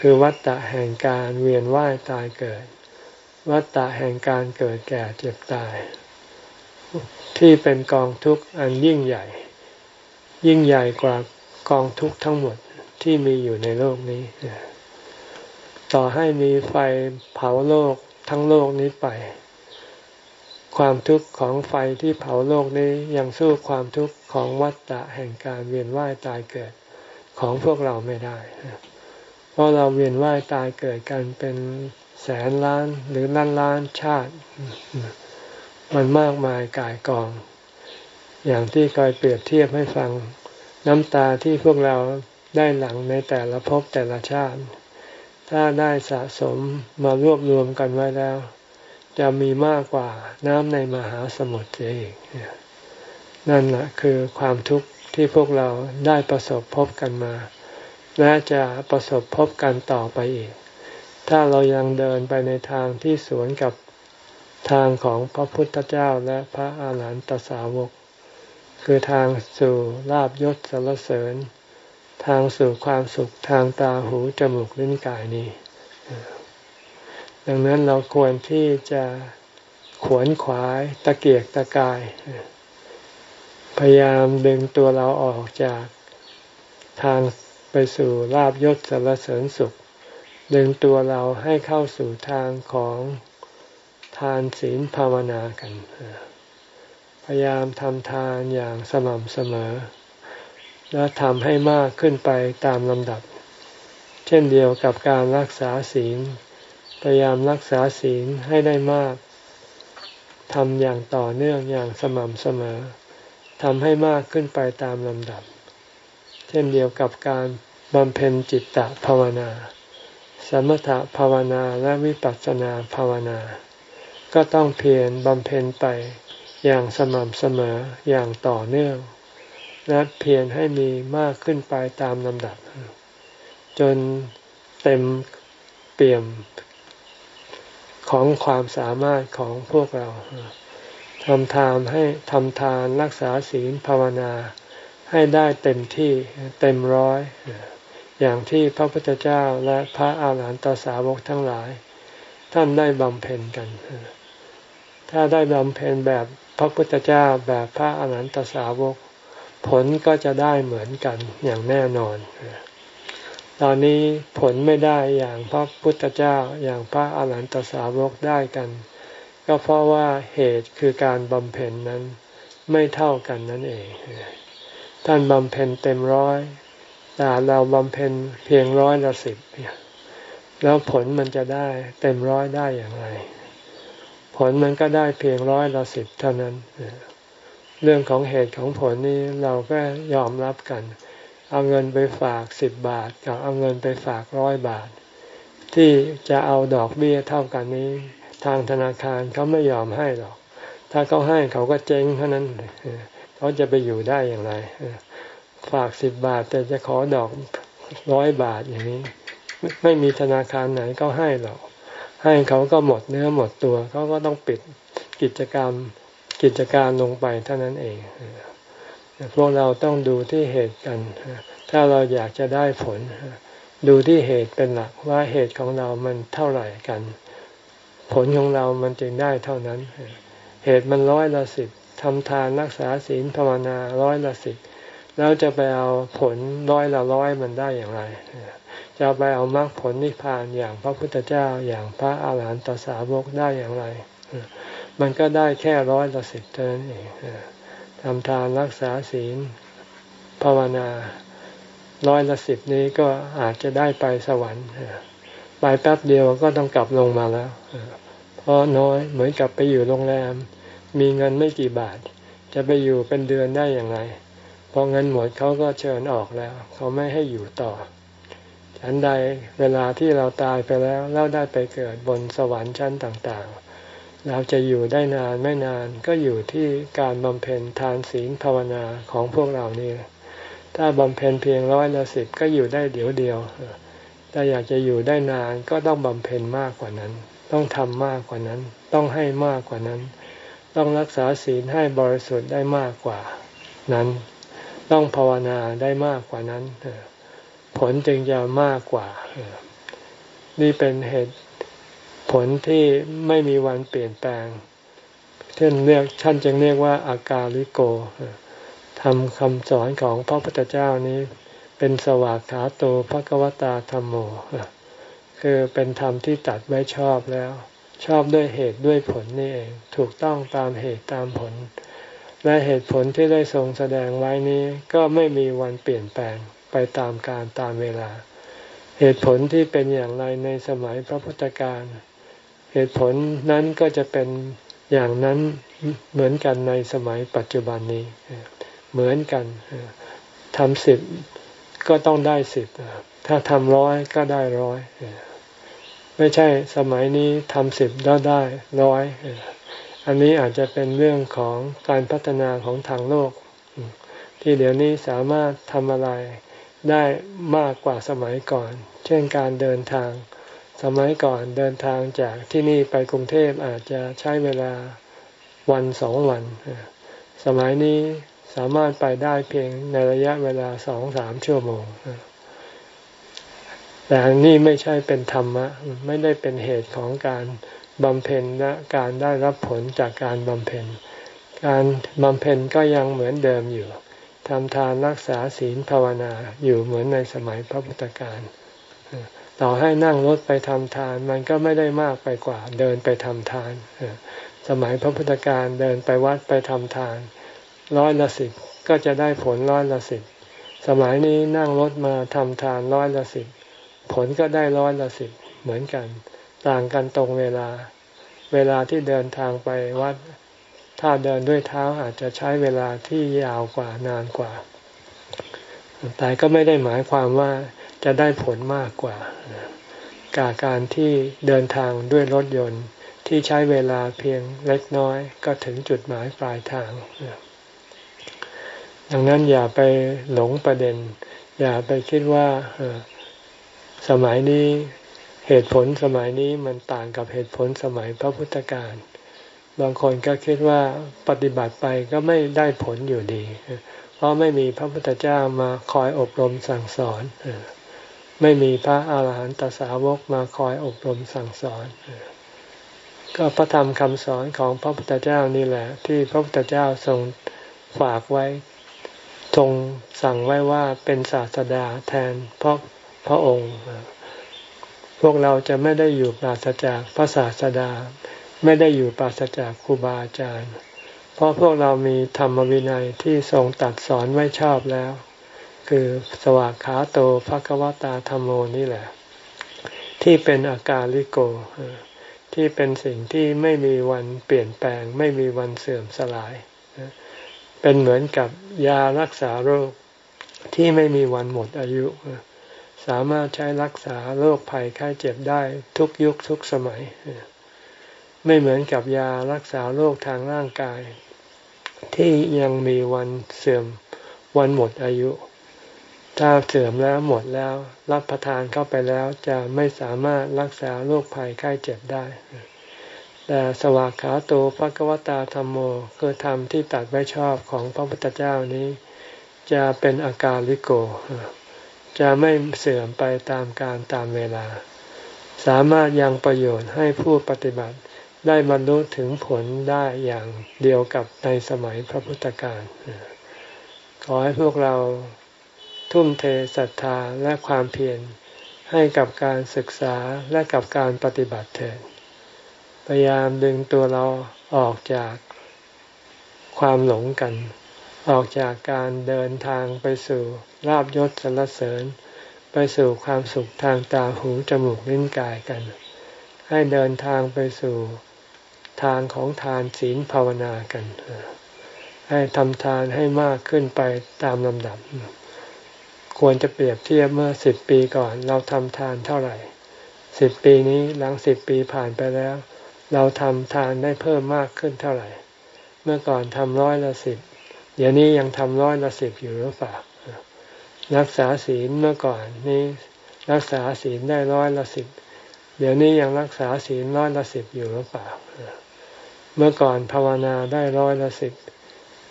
คือวัตตะแห่งการเวียนว่ายตายเกิด วัตตะแห่งการเกิดแก่เจ็บตาย ที่เป็นกองทุกข์อันยิ่งใหญ่ ยิ่งใหญ่กว่ากองทุกข์ทั้งหมดที่มีอยู่ในโลกนี้ ต่อให้มีไฟเผาโลกทั้งโลกนี้ไป ความทุกข์ของไฟที่เผาโลกนี้ยังสู้ความทุกข์ของวัฏฏะแห่งการเวียนว่ายตายเกิดของพวกเราไม่ได้ ราะเราเวียนว่ายตายเกิดกันเป็นแสนล้านหรือล้านล้านชาติ มันมากมายกายกอง อย่างที่เคยเปรียบเทียบให้ฟังน้ำตาที่พวกเราได้หลังในแต่ละภพแต่ละชาติ ถ้าได้สะสมมารวบรวมกันไว้แล้ว จะมีมากกว่าน้ำในมหาสมุทรเองนั่นแหละคือความทุกข์ที่พวกเราได้ประสบพบกันมา และจะประสบพบกันต่อไปอีก ถ้าเรายังเดินไปในทางที่สวนกับทางของพระพุทธเจ้าและพระอาหารหันตสาวก คือทางสู่ลาบยศสรรเสริญ ทางสู่ความสุขทางตาหูจมูกลิ้นกายนี้ ดังนั้นเราควรที่จะขวนขวายตะเกียกตะกาย พยายามดึงตัวเราออกจากทาง ไปสู่ลาบยศสารเสริญสุข ดึงตัวเราให้เข้าสู่ทางของทานศีลภาวนากัน พยายามทำทานอย่างสม่ำเสมอ และทำให้มากขึ้นไปตามลำดับ เช่นเดียวกับการรักษาศีล พยายามรักษาศีลให้ได้มากทำอย่างต่อเนื่องอย่างสม่ำเสมอทำให้มากขึ้นไปตามลำดับ เช่นเดียวกับการบำเพ็ญจิตตภาวนา สมถภาวนาและวิปัสสนาภาวนา ก็ต้องเพียรบำเพ็ญไปอย่างสม่ำเสมออย่างต่อเนื่อง และเพียรให้มีมากขึ้นไปตามลำดับ จนเต็มเปี่ยมของความสามารถของพวกเราทำทานให้ทำทานรักษาศีลภาวนา ให้ได้เต็มที่เต็มร้อย อย่างที่พระพุทธเจ้าและพระอาหารหันตสาวกทั้งหลาย ท่านได้บำเพ็ญกัน ถ้าได้บำเพ็ญแบบพระพุทธเจ้าแบบพระอาหารหันตสาวก ผลก็จะได้เหมือนกันอย่างแน่นอน ตอนนี้ผลไม่ได้อย่างพระพุทธเจ้าอย่างพระอาหารหันตสาวกได้กัน ก็เพราะว่าเหตุคือการบำเพ็ญนั้นไม่เท่ากันนั่นเอง ท่านบำเพ็ญเต็มร้อยแต่เราบำเพ็ญเพียงร้อยละสิบแล้วผลมันจะได้เต็มร้อยได้อย่างไร ผลมันก็ได้เพียงร้อยละสิบเท่านั้น เรื่องของเหตุของผลนี้เราก็ยอมรับกัน เอาเงินไปฝากสิบบาท กับเอาเงินไปฝากร้อยบาท ที่จะเอาดอกเบี้ยเท่ากันนี้ ทางธนาคารเขาไม่ยอมให้หรอก ถ้าเขาให้เขาก็เจ๊งเท่านั้น เขาจะไปอยู่ได้อย่างไร ฝากสิบบาท แต่จะขอดอกร้อยบาทอย่างนี้ ไม่มีธนาคารไหนก็ให้หรอก ให้เขาก็หมดเนื้อหมดตัว เขาก็ต้องปิดกิจกรรมกิจการลงไปเท่านั้นเอง พวกเราต้องดูที่เหตุกัน ถ้าเราอยากจะได้ผล ดูที่เหตุเป็นหลักว่าเหตุของเรามันเท่าไหร่กัน ผลของเรามันจึงได้เท่านั้น เหตุมันร้อยละสิบ ทำทานรักษาศีลภาวนาร้อยละสิบแล้วจะไปเอาผลร้อยละร้อยมันได้อย่างไร จะไปเอามรรคผลนิพพานอย่างพระพุทธเจ้าอย่างพระอาหารหันตสาวกได้อย่างไร มันก็ได้แค่ร้อยละสิบเท่านั้นเองทำทานรักษาศีลภาวนาร้อยละสิบนี้ก็อาจจะได้ไปสวรรค์ไปแป๊บเดียวก็ต้องกลับลงมาแล้วเพราะน้อยเหมือนกับไปอยู่โรงแรม มีเงินไม่กี่บาท จะไปอยู่เป็นเดือนได้อย่างไรพอเงินหมดเขาก็เชิญออกแล้ว เขาไม่ให้อยู่ต่อฉันใดเวลาที่เราตายไปแล้วเราได้ไปเกิดบนสวรรค์ชั้นต่างๆ เราจะอยู่ได้นานไม่นานก็อยู่ที่การบำเพ็ญทานศีลภาวนาของพวกเรานี่ถ้าบำเพ็ญเพียงร้อยละสิบก็อยู่ได้เดี๋ยวเดียวถ้าอยากจะอยู่ได้นานก็ต้องบำเพ็ญมากกว่านั้น ต้องทำมากกว่านั้น ต้องให้มากกว่านั้น ต้องรักษาศีลให้บริสุทธิ์ได้มากกว่านั้น ต้องภาวนาได้มากกว่านั้น ผลจึงจะมากกว่า นี่เป็นเหตุผลที่ไม่มีวันเปลี่ยนแปลงเช่นเรียกท่านจึงเรียกว่าอากาลิโกทำคำสอนของพระพุทธเจ้านี้ เป็นสวากขาโตภะกวตาธรรมโม คือเป็นธรรมที่ตัดไว้ชอบแล้ว ชอบด้วยเหตุด้วยผลนี่เองถูกต้องตามเหตุตามผล และเหตุผลที่ได้ทรงแสดงไว้นี้ก็ไม่มีวันเปลี่ยนแปลงไปตามการตามเวลา เหตุผลที่เป็นอย่างไรในสมัยพระพุทธการเหตุผลนั้นก็จะเป็นอย่างนั้นเหมือนกันในสมัยปัจจุบันนี้ เหมือนกันทำสิบก็ต้องได้สิบถ้าทำร้อยก็ได้ร้อย ไม่ใช่สมัยนี้ทำสิบแล้วได้ร้อยอันนี้อาจจะเป็นเรื่องของการพัฒนาของทางโลก ที่เดี๋ยวนี้สามารถทำอะไรได้มากกว่าสมัยก่อน เช่นการเดินทาง สมัยก่อนเดินทางจากที่นี่ไปกรุงเทพอาจจะใช้เวลาวันสองวัน สมัยนี้สามารถไปได้เพียงในระยะเวลาสองสามชั่วโมง แต่นี่ไม่ใช่เป็นธรรมะ ไม่ได้เป็นเหตุของการบำเพ็ญและการได้รับผลจากการบำเพ็ญ การบำเพ็ญก็ยังเหมือนเดิมอยู่ทำทานรักษาศีลภาวนาอยู่เหมือนในสมัยพระพุทธการต่อให้นั่งรถไปทำทานมันก็ไม่ได้มากไปกว่าเดินไปทำทาน สมัยพระพุทธการเดินไปวัดไปทำทาน ร้อยละสิบก็จะได้ผลร้อยละสิบ สมัยนี้นั่งรถมาทำทานร้อยละสิบ ผลก็ได้ร้อยละสิบเหมือนกัน ต่างกันตรงเวลา เวลาที่เดินทางไปวัด ถ้าเดินด้วยเท้าอาจจะใช้เวลาที่ยาวกว่านานกว่า แต่ก็ไม่ได้หมายความว่าจะได้ผลมากกว่า กาการที่เดินทางด้วยรถยนต์ที่ใช้เวลาเพียงเล็กน้อยก็ถึงจุดหมายปลายทาง ดังนั้นอย่าไปหลงประเด็น อย่าไปคิดว่า สมัยนี้เหตุผลสมัยนี้มันต่างกับเหตุผลสมัยพระพุทธการบางคนก็คิดว่าปฏิบัติไปก็ไม่ได้ผลอยู่ดี เพราะไม่มีพระพุทธเจ้ามาคอยอบรมสั่งสอน ไม่มีพระอาหารหันตสาวกมาคอยอบรมสั่งสอน ก็พระธรรมคำสอนของพระพุทธเจ้านี่แหละ ที่พระพุทธเจ้าทรงฝากไว้ทรงสั่งไว้ว่าเป็นศาสดาแทนพระ พระองค์ พวกเราจะไม่ได้อยู่ปราศจากพระศาสดา ไม่ได้อยู่ปราศจากครูบาอาจารย์ เพราะพวกเรามีธรรมวินัยที่ทรงตัดสอนไว้ชอบแล้ว คือสวากขาโตภควตาธรรมโมนี่แหละ ที่เป็นอาการลิโก ที่เป็นสิ่งที่ไม่มีวันเปลี่ยนแปลง ไม่มีวันเสื่อมสลาย เป็นเหมือนกับยารักษาโรคที่ไม่มีวันหมดอายุ สามารถใช้รักษาโรคภัยไข้เจ็บได้ทุกยุคทุกสมัย ไม่เหมือนกับยารักษาโรคทางร่างกาย ที่ยังมีวันเสื่อมวันหมดอายุ ถ้าเสื่อมแล้วหมดแล้ว รับประทานเข้าไปแล้วจะไม่สามารถรักษาโรคภัยไข้เจ็บได้ แต่สวากขาโตภกวตาธรรมโมคือธรรมที่ตัดไว้ชอบของพระพุทธเจ้านี้ จะเป็นอาการลิโก จะไม่เสื่อมไปตามการตามเวลา สามารถยังประโยชน์ให้ผู้ปฏิบัติได้บรรลุถึงผลได้อย่างเดียวกับในสมัยพระพุทธการขอให้พวกเราทุ่มเทศรัทธาและความเพียรให้กับการศึกษาและกับการปฏิบัติเถิดพยายามดึงตัวเราออกจากความหลงกัน ออกจากการเดินทางไปสู่ลาบยศสรรเสริญ ไปสู่ความสุขทางตาหูจมูกลิ้นกายกัน ให้เดินทางไปสู่ทางของทานศีลภาวนากัน ให้ทำทานให้มากขึ้นไปตามลำดับ ควรจะเปรียบเทียบเมื่อสิบปีก่อนเราทำทานเท่าไหร่สิบปีนี้หลังสิบปีผ่านไปแล้ว เราทำทานได้เพิ่มมากขึ้นเท่าไหร่ เมื่อก่อนทำร้อยละสิบ ดี๋ยวนี้ยังทำร้อยละสิบอยู่หรือเปล่ารักษาศีลเมื่อก่อนนี้รักษาศีลได้ร้อยละสิบเดี๋ยวนี้ยังรักษาศีลร้อยละสิบอยู่หรือเปล่าเมื่อก่อนภาวนาได้ร้อยละสิบ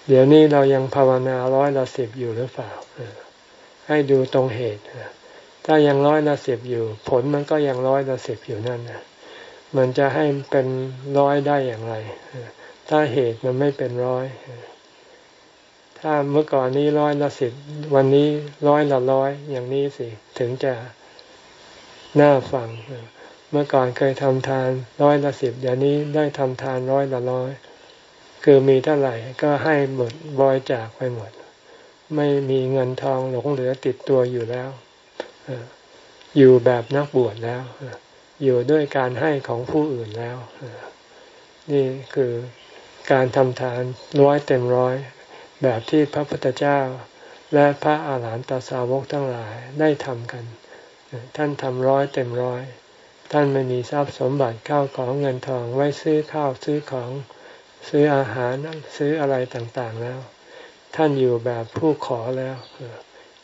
เดี๋ยวนี้เรายังภาวนาร้อยละสิบอยู่หรือเปล่าให้ดูตรงเหตุถ้ายังร้อยละสิบอยู่ ผลมันก็ยังร้อยละสิบอยู่นั่นนะมันจะให้เป็นร้อยได้อย่างไร ถ้าเหตุมันไม่เป็นร้อย ถ้าเมื่อก่อนนี้ร้อยละสิบวันนี้ร้อยละร้อยอย่างนี้สิถึงจะน่าฟัง เมื่อก่อนเคยทำทานร้อยละสิบเดี๋ยวนี้ได้ทำทานร้อยละร้อยคือมีเท่าไหร่ก็ให้หมดบอยจากไปหมด ไม่มีเงินทองหลงเหลือติดตัวอยู่แล้วอยู่แบบนักบวชแล้ว อยู่ด้วยการให้ของผู้อื่นแล้ว นี่คือการทำทานร้อยเต็มร้อย แบบที่พระพุทธเจ้า และพระอาหารหันตสาวกทั้งหลายได้ทำกัน ท่านทำร้อยเต็มร้อย ท่านไม่มีทรัพย์สมบัติเข้าของเงินทองไว้ซื้อข้าวซื้อของซื้ออาหารซื้ออะไรต่างๆแล้ว ท่านอยู่แบบผู้ขอแล้ว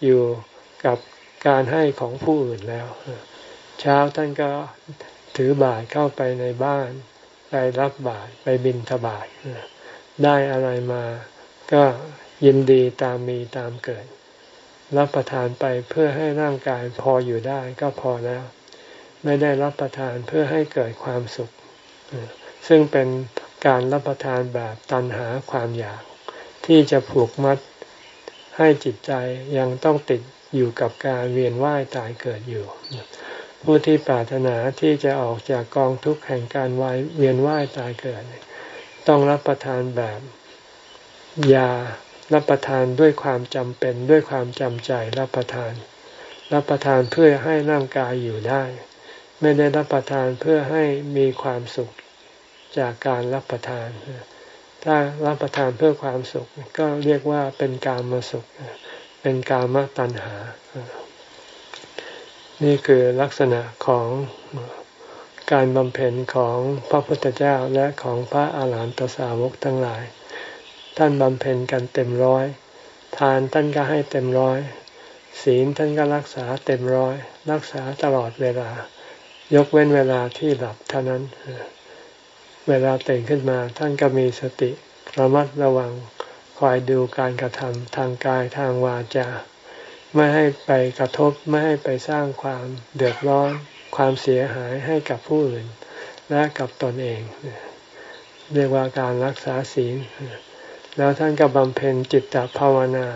อยู่กับการให้ของผู้อื่นแล้ว เช้าท่านก็ถือบาตรเข้าไปในบ้าน ไปรับบาตรไปบิณฑบาตได้อะไรมา ก็ยินดีตามมีตามเกิด รับประทานไปเพื่อให้ร่างกายพออยู่ได้ก็พอแล้ว ไม่ได้รับประทานเพื่อให้เกิดความสุข ซึ่งเป็นการรับประทานแบบตันหาความอยาก ที่จะผูกมัดให้จิตใจยังต้องติดอยู่กับการเวียนว่ายตายเกิดอยู่ ผู้ที่ปรารถนาที่จะออกจากกองทุกข์แห่งการวายเวียนว่ายตายเกิด ต้องรับประทานแบบ ยารับประทานด้วยความจำเป็นด้วยความจำใจรับประทาน รับประทานเพื่อให้ร่างกายอยู่ได้ ไม่ได้รับประทานเพื่อให้มีความสุขจากการรับประทาน ถ้ารับประทานเพื่อความสุขก็เรียกว่าเป็นการมาสุข เป็นการมตัณหา นี่คือลักษณะของการบำเพ็ญของพระพุทธเจ้าและของพระอาหารหันตสาวกทั้งหลาย ท่านบำเพ็ญกันเต็มร้อย ทานท่านก็ให้เต็มร้อย ศีลท่านก็รักษาเต็มร้อย รักษาตลอดเวลา ยกเว้นเวลาที่หลับเท่านั้น เวลาตื่นขึ้นมาท่านก็มีสติระมัดระวังคอยดูการกระทำทางกายทางวาจา ไม่ให้ไปกระทบไม่ให้ไปสร้างความเดือดร้อน ความเสียหายให้กับผู้อื่น และกับตนเอง เรียกว่าการรักษาศีล แล้วท่านก็บำเพ็ญจิตตภาวนา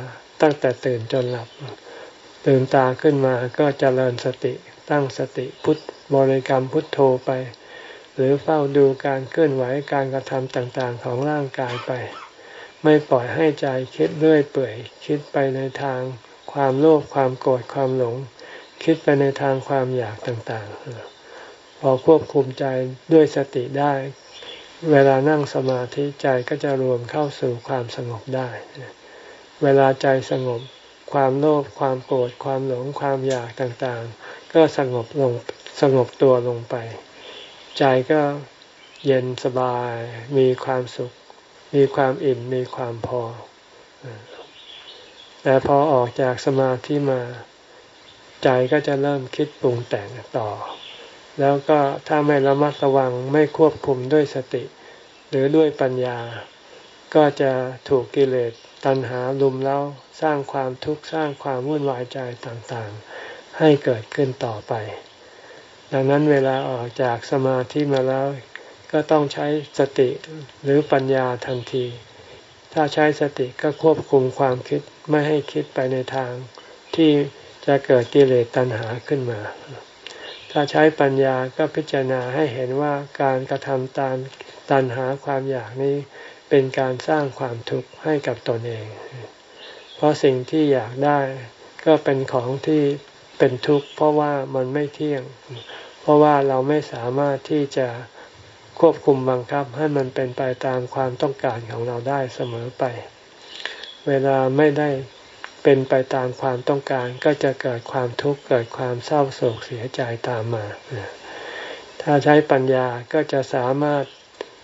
ตั้งแต่ตื่นจนหลับตื่นตาขึ้นมาก็เจริญสติตั้งสติพุทบริกรรมพุทโธไป หรือเฝ้าดูการเคลื่อนไหวการกระทำต่างๆของร่างกายไป ไม่ปล่อยให้ใจคิดเรื่อยเปื่อย คิดไปในทาง ความโลภความโกรธความหลง คิดไปในทางความอยากต่างๆ พอควบคุมใจด้วยสติได้ เวลานั่งสมาธิใจก็จะรวมเข้าสู่ความสงบได้ เวลาใจสงบ ความโลภความโกรธความหลงความอยากต่างๆ ก็สงบลงสงบตัวลงไป ใจก็เย็นสบาย มีความสุข มีความอิ่มมีความพอ แต่พอออกจากสมาธิมา ใจก็จะเริ่มคิดปรุงแต่งต่อ แล้วก็ถ้าไม่ระมัดระวังไม่ควบคุมด้วยสติ หรือด้วยปัญญา ก็จะถูกกิเลสตัณหาลุมเล้าสร้างความทุกข์สร้างความวุ่นวายใจต่างๆ ให้เกิดขึ้นต่อไป ดังนั้นเวลาออกจากสมาธิมาแล้ว ก็ต้องใช้สติหรือปัญญาทันที ถ้าใช้สติก็ควบคุมความคิดไม่ให้คิดไปในทางที่จะเกิดกิเลสตัณหาขึ้นมา ถ้าใช้ปัญญาก็พิจารณาให้เห็นว่าการกระทำตามตัณหาความอยากนี้เป็นการสร้างความทุกข์ให้กับตนเอง เพราะสิ่งที่อยากได้ก็เป็นของที่เป็นทุกข์เพราะว่ามันไม่เที่ยง เพราะว่าเราไม่สามารถที่จะควบคุมบังคับให้มันเป็นไปตามความต้องการของเราได้เสมอไป เวลาไม่ได้ เป็นไปตามความต้องการก็จะเกิดความทุกข์เกิดความเศร้าโศกเสียใจตามมา ถ้าใช้ปัญญาก็จะสามารถ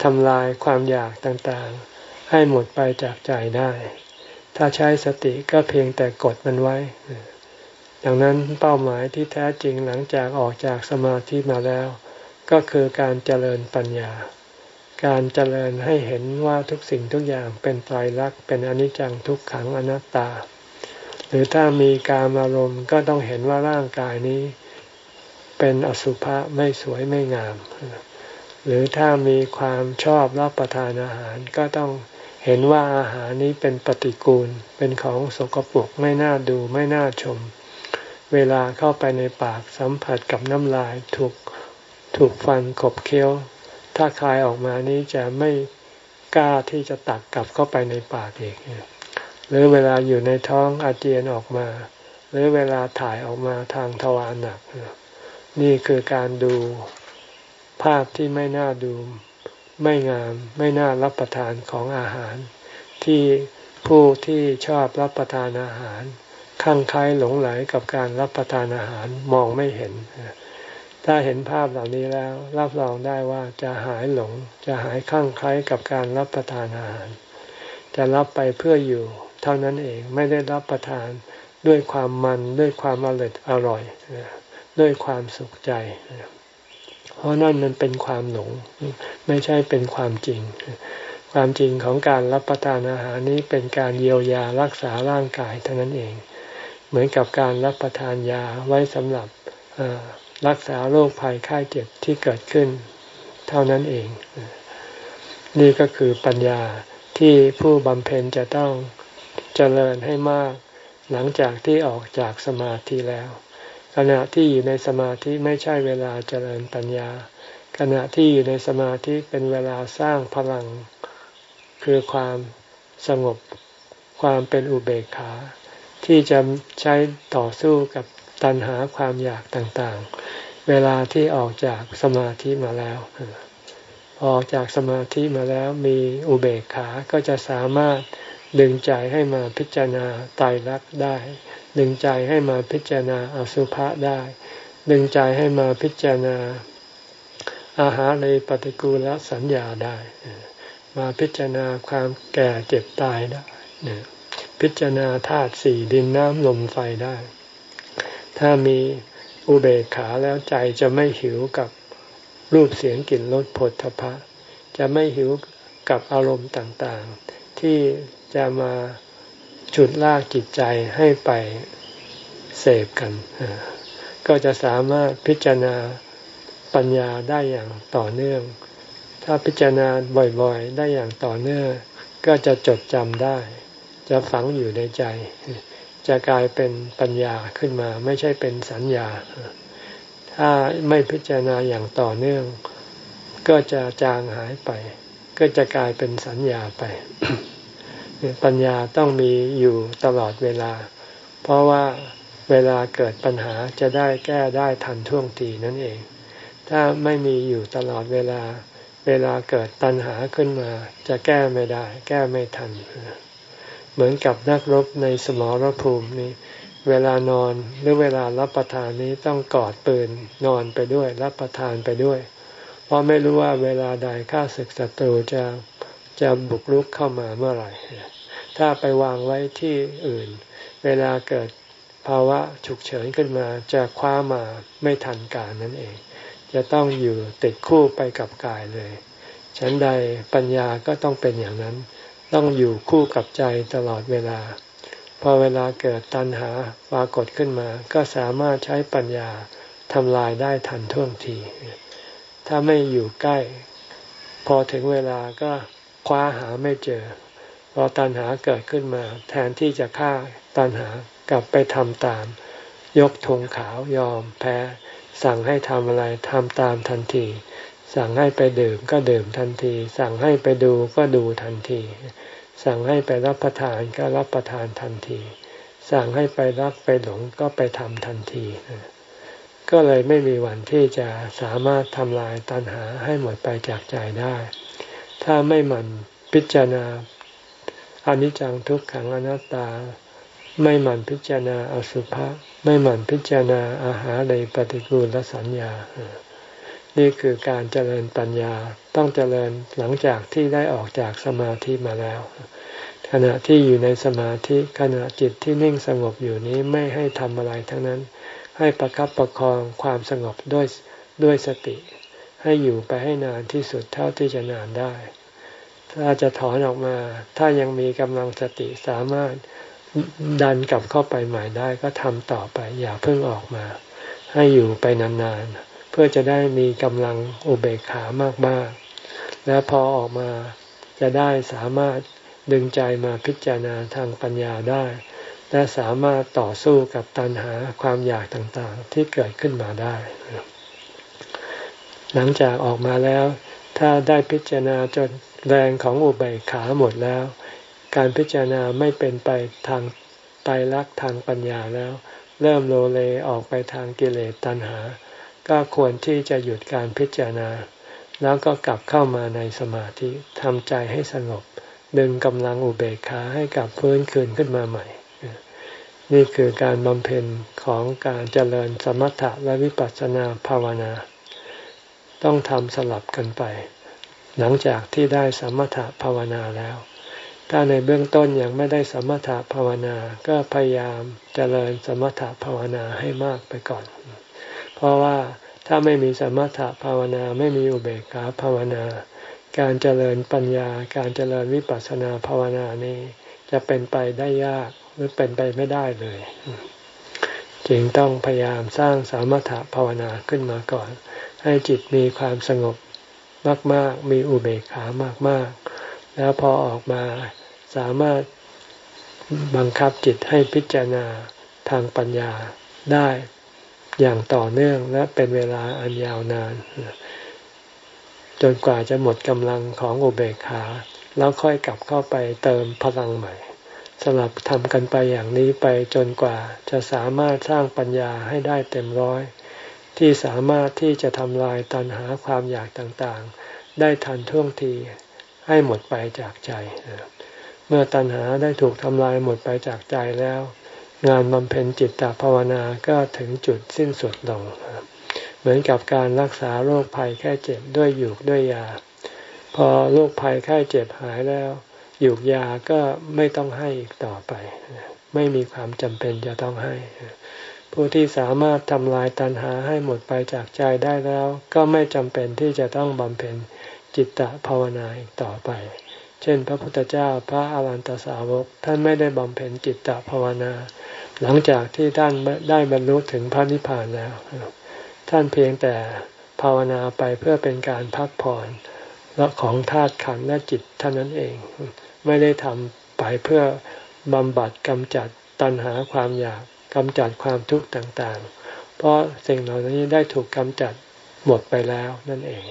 ทำลายความอยากต่างๆ ให้หมดไปจากใจได้ ถ้าใช้สติก็เพียงแต่กดมันไว้ ดังนั้นเป้าหมายที่แท้จริงหลังจากออกจากสมาธิมาแล้ว ก็คือการเจริญปัญญา การเจริญให้เห็นว่าทุกสิ่งทุกอย่างเป็นไตรลักษณ์เป็นอนิจจังทุกขังอนัตตา หรือถ้ามีการอารมณ์ก็ต้องเห็นว่าร่างกายนี้ เป็นอสุภะไม่สวยไม่งาม หรือถ้ามีความชอบรับประทานอาหารก็ต้องเห็นว่าอาหารนี้เป็นปฏิกูล เป็นของสกปรกไม่น่าดูไม่น่าชม เวลาเข้าไปในปากสัมผัสกับน้ำลายถูกถูกฟันขบเคี้ยว ถ้าคายออกมานี้จะไม่กล้าที่จะตักกลับเข้าไปในปากอีก หรือเวลาอยู่ในท้องอาเจียนออกมา หรือเวลาถ่ายออกมาทางทวารหนัก นี่คือการดูภาพที่ไม่น่าดูไม่งามไม่น่ารับประทานของอาหาร ที่ผู้ที่ชอบรับประทานอาหารข้างคล้ายหลงไหลกับการรับประทานอาหารมองไม่เห็น ถ้าเห็นภาพเหล่านี้แล้ว รับรองได้ว่าจะหายหลง จะหายข้างคล้ายกับการรับประทานอาหาร จะรับไปเพื่ออยู่ เท่านั้นเองไม่ได้รับประทานด้วยความมันด้วยความอร่อยอร่อยด้วยความสุขใจ เพราะนั่นมันเป็นความหลงไม่ใช่เป็นความจริง ความจริงของการรับประทานอาหารนี้เป็นการเยียวยารักษาร่างกายเท่านั้นเอง เหมือนกับการรับประทานยาไว้สำหรับรักษาโรคภัยไข้เจ็บที่เกิดขึ้น เท่านั้นเอง นี่ก็คือปัญญาที่ผู้บำเพ็ญจะต้อง เจริญให้มาก หลังจากที่ออกจากสมาธิแล้ว ขณะที่อยู่ในสมาธิไม่ใช่เวลาเจริญปัญญา ขณะที่อยู่ในสมาธิเป็นเวลาสร้างพลัง คือความสงบความเป็นอุเบกขา ที่จะใช้ต่อสู้กับตัณหาความอยากต่างๆ เวลาที่ออกจากสมาธิมาแล้วออกจากสมาธิมาแล้วมีอุเบกขา ก็จะสามารถ ดึงใจให้มาพิจารณาตายรักได้ ดึงใจให้มาพิจารณาอสุภะได้ ดึงใจให้มาพิจารณา อาหารในปฏิกูลสัญญาได้ มาพิจารณาความแก่เจ็บตายได้พิจารณาธาตุสี่ดินน้ำลมไฟได้ ถ้ามีอุเบกขาแล้วใจจะไม่หิวกับรูปเสียงกลิ่นรสผลทพะ จะไม่หิวกับอารมณ์ต่างๆ ที่ จะมาฉุดลากจิตใจให้ไปเสพกัน ก็จะสามารถพิจารณาปัญญาได้อย่างต่อเนื่อง ถ้าพิจารณาบ่อยๆ ได้อย่างต่อเนื่อง ก็จะจดจำได้ จะฝังอยู่ในใจ จะกลายเป็นปัญญาขึ้นมา ไม่ใช่เป็นสัญญา ถ้าไม่พิจารณาอย่างต่อเนื่อง ก็จะจางหายไป ก็จะกลายเป็นสัญญาไป ปัญญาต้องมีอยู่ตลอดเวลา เพราะว่าเวลาเกิดปัญหาจะได้แก้ได้ทันท่วงทีนั่นเอง ถ้าไม่มีอยู่ตลอดเวลา เวลาเกิดตัณหาขึ้นมา จะแก้ไม่ได้ แก้ไม่ทัน เหมือนกับนักรบในสมรภูมินี้ เวลานอนหรือเวลารับประทานนี้ต้องกอดปืนนอนไปด้วย รับประทานไปด้วย เพราะไม่รู้ว่าเวลาใดข้าศึกศัตรูจะ จะบุกรุกเข้ามาเมื่อไหร่ ถ้าไปวางไว้ที่อื่น เวลาเกิดภาวะฉุกเฉินขึ้นมา จะคว้ามาไม่ทันการนั่นเอง จะต้องอยู่ติดคู่ไปกับกายเลย ฉันใดปัญญาก็ต้องเป็นอย่างนั้น ต้องอยู่คู่กับใจตลอดเวลา พอเวลาเกิดตัณหาปรากฏขึ้นมา ก็สามารถใช้ปัญญาทำลายได้ทันท่วงที ถ้าไม่อยู่ใกล้ พอถึงเวลาก็ คว้าหาไม่เจอ พอตัณหาเกิดขึ้นมา แทนที่จะฆ่าตัณหากลับไปทำตาม ยกธงขาวยอมแพ้ สั่งให้ทำอะไรทำตามทันที สั่งให้ไปดื่มก็ดื่มทันที สั่งให้ไปดูก็ดูทันที สั่งให้ไปรับประทานก็รับประทานทันที สั่งให้ไปรักไปหลงก็ไปทำทันทีก็เลยไม่มีวันที่จะสามารถทำลายตัณหาให้หมดไปจากใจได้ ถ้าไม่หมั่นพิจารณาอนิจจังทุกขังอนัตตา ไม่หมั่นพิจารณาอสุภะไม่หมั่นพิจารณาอาหารในปฏิกูลสัญญา นี่คือการเจริญปัญญาต้องเจริญหลังจากที่ได้ออกจากสมาธิมาแล้ว ขณะที่อยู่ในสมาธิขณะจิตที่นิ่งสงบอยู่นี้ไม่ให้ทำอะไรทั้งนั้น ให้ประครับประคองความสงบด้วยด้วยสติ ให้อยู่ไปให้นานที่สุดเท่าที่จะนานได้ ถ้าจะถอนออกมา ถ้ายังมีกำลังสติสามารถดันกลับเข้าไปใหม่ได้ก็ทำต่อไป อย่าเพิ่งออกมา ให้อยู่ไปนานๆ เพื่อจะได้มีกำลังอุเบกขามากๆ และพอออกมาจะได้สามารถดึงใจมาพิจารณาทางปัญญาได้ และสามารถต่อสู้กับตัณหาความอยากต่างๆ ที่เกิดขึ้นมาได้ หลังจากออกมาแล้ว ถ้าได้พิจารณาจนแรงของอุเบกขาหมดแล้ว การพิจารณาไม่เป็นไปทางไตรลักษณ์ทางปัญญาแล้ว เริ่มโลเลออกไปทางกิเลสตัณหา ก็ควรที่จะหยุดการพิจารณา แล้วก็กลับเข้ามาในสมาธิทำใจให้สงบ ดึงกำลังอุเบกขาให้กลับฟื้นคืนขึ้นมาใหม่ นี่คือการบำเพ็ญของการเจริญสมถะและวิปัสสนาภาวนา ต้องทำสลับกันไป หลังจากที่ได้สมถะภาวนาแล้ว ถ้าในเบื้องต้นยังไม่ได้สมถะภาวนา ก็พยายามเจริญสมถะภาวนาให้มากไปก่อน เพราะว่าถ้าไม่มีสมถะภาวนาไม่มีอุเบกขาภาวนา การเจริญปัญญา การเจริญวิปัสสนาภาวนานี้ จะเป็นไปได้ยากหรือเป็นไปไม่ได้เลย จึงต้องพยายามสร้างสมถะภาวนาขึ้นมาก่อน ให้จิตมีความสงบมาก ๆ มีอุเบกขามาก ๆ แล้วพอออกมาสามารถบังคับจิตให้พิจารณาทางปัญญาได้อย่างต่อเนื่องและเป็นเวลาอันยาวนาน จนกว่าจะหมดกำลังของอุเบกขา แล้วค่อยกลับเข้าไปเติมพลังใหม่สลับทำกันไปอย่างนี้ไปจนกว่าจะสามารถสร้างปัญญาให้ได้เต็มร้อย ที่สามารถที่จะทำลายตัณหาความอยากต่างๆ ได้ทันท่วงทีให้หมดไปจากใจ เมื่อตัณหาได้ถูกทำลายหมดไปจากใจแล้ว งานบำเพ็ญจิตตภาวนาก็ถึงจุดสิ้นสุดลง เหมือนกับการรักษาโรคภัยแค่เจ็บด้วยหยูกด้วยยา พอโรคภัยแค่เจ็บหายแล้วหยูกยาก็ไม่ต้องให้อีกต่อไป ไม่มีความจำเป็นจะต้องให้ ผู้ที่สามารถทำลายตัณหาให้หมดไปจากใจได้แล้ว ก็ไม่จำเป็นที่จะต้องบำเพ็ญจิตตภาวนาอีกต่อไป เช่น พระพุทธเจ้าพระอารันตสาวกท่านไม่ได้บำเพ็ญจิตตภาวนา หลังจากที่ท่านได้บรรลุถึงพระนิพพานแล้ว ท่านเพียงแต่ภาวนาไปเพื่อเป็นการพักผ่อนและของธาตุขันธ์และจิตเท่านั้นเอง ไม่ได้ทำไปเพื่อบำบัดกำจัดตัณหาความอยาก กำจัดความทุกข์ต่างๆ เพราะสิ่งเหล่านี้ได้ถูกกำจัดหมดไปแล้วนั่นเอง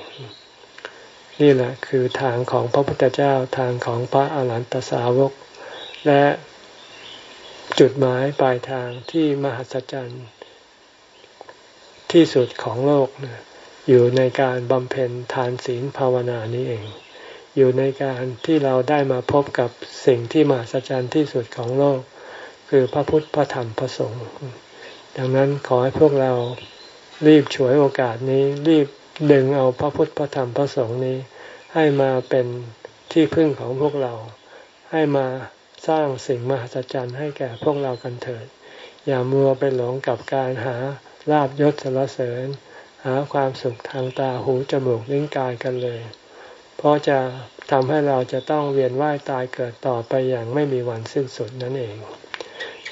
นี่แหละคือทางของพระพุทธเจ้าทางของพระอาหารหันตสาวก และจุดหมายปลายทางที่มหัศจรรย์ที่สุดของโลกอยู่ในการบำเพ็ญทานศีลภาวนานี้เอง อยู่ในการที่เราได้มาพบกับสิ่งที่มหัศจรรย์ที่สุดของโลก คือพระพุทธพระธรรมพระสงฆ์ดังนั้นขอให้พวกเรารีบฉวยโอกาสนี้รีบดึงเอาพระพุทธพระธรรมพระสงฆ์นี้ ให้มาเป็นที่พึ่งของพวกเรา ให้มาสร้างสิ่งมหัศจรรย์ให้แก่พวกเรากันเถิด อย่ามัวไปหลงกับการหาลาบยศสรเสริญ หาความสุขทางตาหูจมูกลิ้นกายกันเลย เพราะจะทำให้เราจะต้องเวียนว่ายตายเกิดต่อไปอย่างไม่มีวันสิ้นสุดนั่นเอง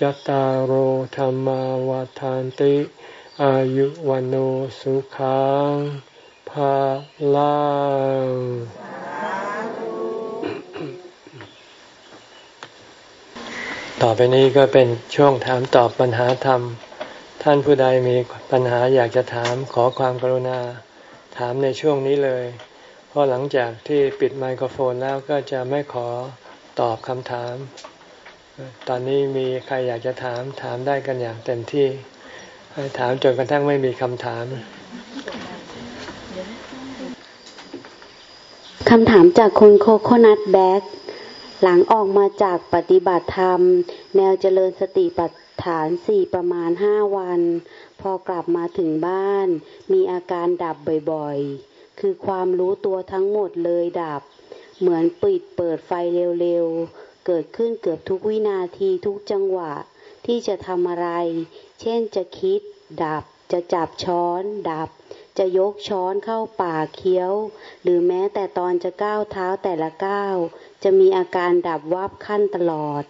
จตารโหธรรมวาทานติ อายุวันโอสุขังภาลังต่อไปนี้ก็เป็นช่วงถามตอบปัญหาธรรม ท่านผู้ใดมีปัญหาอยากจะถามขอความกรุณา ถามในช่วงนี้เลย เพราะหลังจากที่ปิดไมโครโฟนแล้วก็จะไม่ขอตอบคำถาม ตอนนี้มีใครอยากจะถามถามได้กันอย่างเต็มที่ ถามจนกระทั่งไม่มีคำถาม
คำถามจากคุณโคโคนัทแบ็กหลังออกมาจากปฏิบัติธรรม แนวเจริญสติปัฏฐานสี่ประมาณห้าวัน พอกลับมาถึงบ้าน มีอาการดับบ่อยๆ คือความรู้ตัวทั้งหมดเลยดับ เหมือนปิดเปิดไฟเร็วๆ เกิดขึ้นเกือบทุกวินาทีทุกจังหวะที่จะทำอะไร เช่นจะคิด ดับ จะจับช้อน ดับ จะยกช้อนเข้าปากเคี้ยว หรือแม้แต่ตอนจะก้าวเท้าแต่ละก้าว จะมีอาการดับวับขั้นตลอด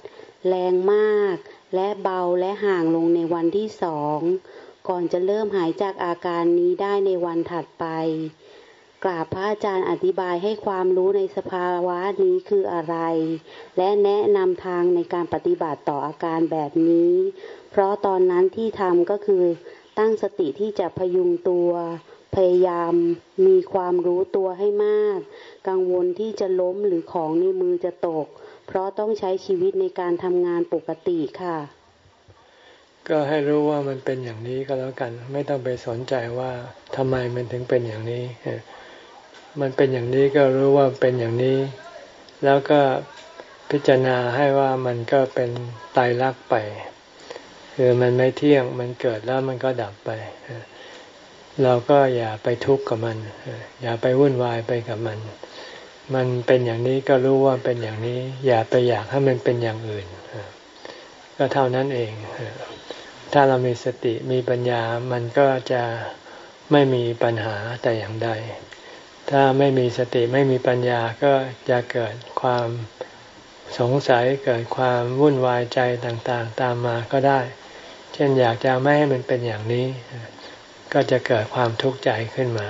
แรงมาก และเบาและห่างลงในวันที่สอง ก่อนจะเริ่มหายจากอาการนี้ได้ในวันถัดไป กราบพระอาจารย์อธิบายให้ความรู้ในสภาวะนี้คืออะไร และแนะนำทางในการปฏิบัติต่ออาการแบบนี้ เพราะตอนนั้นที่ทำก็คือ ตั้งสติที่จะพยุงตัว พยายามมีความรู้ตัวให้มาก กังวลที่จะล้มหรือของในมือจะตก เพราะต้องใช้ชีวิตในการทำงานปกติค่ะ
ก็ให้รู้ว่ามันเป็นอย่างนี้ก็แล้วกัน ไม่ต้องไปสนใจว่าทำไมมันถึงเป็นอย่างนี้ มันเป็นอย่างนี้ก็รู้ว่าเป็นอย่างนี้ แล้วก็พิจารณาให้ว่ามันก็เป็นตายรักไป คือมันไม่เที่ยงมันเกิดแล้วมันก็ดับไป เราก็อย่าไปทุกข์กับมัน อย่าไปวุ่นวายไปกับมัน มันเป็นอย่างนี้ก็รู้ว่าเป็นอย่างนี้ อย่าไปอยากให้มันเป็นอย่างอื่น ก็เท่านั้นเอง ถ้าเรามีสติมีปัญญามันก็จะไม่มีปัญหาแต่อย่างใด ถ้าไม่มีสติไม่มีปัญญาก็จะเกิดความสงสัยเกิดความวุ่นวายใจต่างๆ ตามมาก็ได้ เช่นอยากจะไม่ให้มันเป็นอย่างนี้ ก็จะเกิดความทุกข์ใจขึ้นมา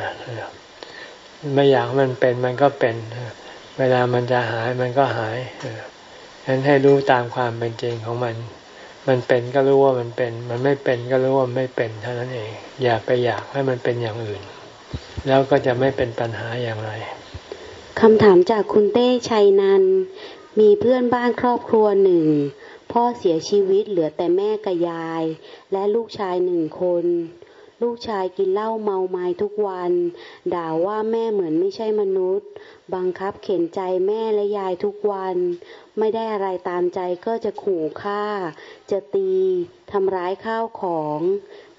ไม่อยากมันเป็นมันก็เป็น เวลามันจะหายมันก็หายฉะนั้นให้รู้ตามความเป็นจริงของมัน มันเป็นก็รู้ว่ามันเป็น มันไม่เป็นก็รู้ว่าไม่เป็นเท่านั้นเอง อย่าไปอยากให้มันเป็นอย่างอื่น แล้วก็จะไม่เป็นปัญหาอย่างไร
คำถามจากคุณเต้ชัยนัน มีเพื่อนบ้านครอบครัวหนึ่ง พ่อเสียชีวิตเหลือแต่แม่กับยาย และลูกชายหนึ่งคน ลูกชายกินเหล้าเมาไม้ทุกวัน ด่าว่าแม่เหมือนไม่ใช่มนุษย์ บังคับเข็นใจแม่และยายทุกวัน ไม่ได้อะไรตามใจก็จะขู่ฆ่า จะตีทำร้ายข้าวของ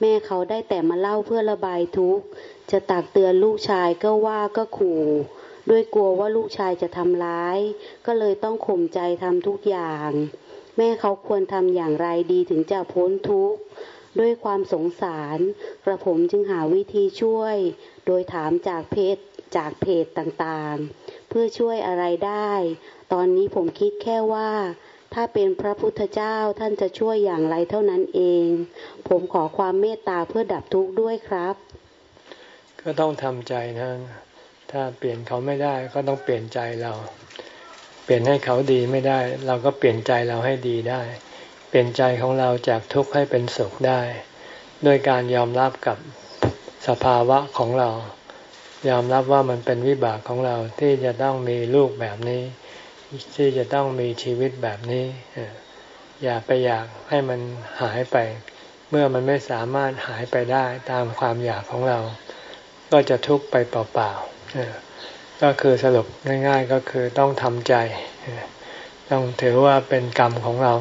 แม่เขาได้แต่มาเล่าเพื่อระบายทุกข์ จะตักเตือนลูกชายก็ว่าก็ขู่ด้วยกลัวว่าลูกชายจะทำร้าย ก็เลยต้องข่มใจทำทุกอย่าง แม่เขาควรทำอย่างไรดีถึงจะพ้นทุกข์ ด้วยความสงสารกระผมจึงหาวิธีช่วย โดยถามจากเพจจากเพจต่างๆ เพื่อช่วยอะไรได้ ตอนนี้ผมคิดแค่ว่า ถ้าเป็นพระพุทธเจ้าท่านจะช่วยอย่างไรเท่านั้นเอง ผมขอความเมตตาเพื่อดับทุกข์ด้วยครับ
ก็ต้องทำใจนะ ถ้าเปลี่ยนเขาไม่ได้ก็ต้องเปลี่ยนใจเรา เปลี่ยนให้เขาดีไม่ได้ เราก็เปลี่ยนใจเราให้ดีได้ เปลี่ยนใจของเราจากทุกข์ให้เป็นสุขได้ด้วยการยอมรับกับสภาวะของเรา ยอมรับว่ามันเป็นวิบากของเราที่จะต้องมีลูกแบบนี้ ที่จะต้องมีชีวิตแบบนี้อย่าไปอยากให้มันหายไป เมื่อมันไม่สามารถหายไปได้ตามความอยากของเรา ก็จะทุกข์ไปเปล่าๆก็คือสรุปง่าย ๆก็คือต้องทำใจ ต้องถือว่าเป็นกรรมของเรา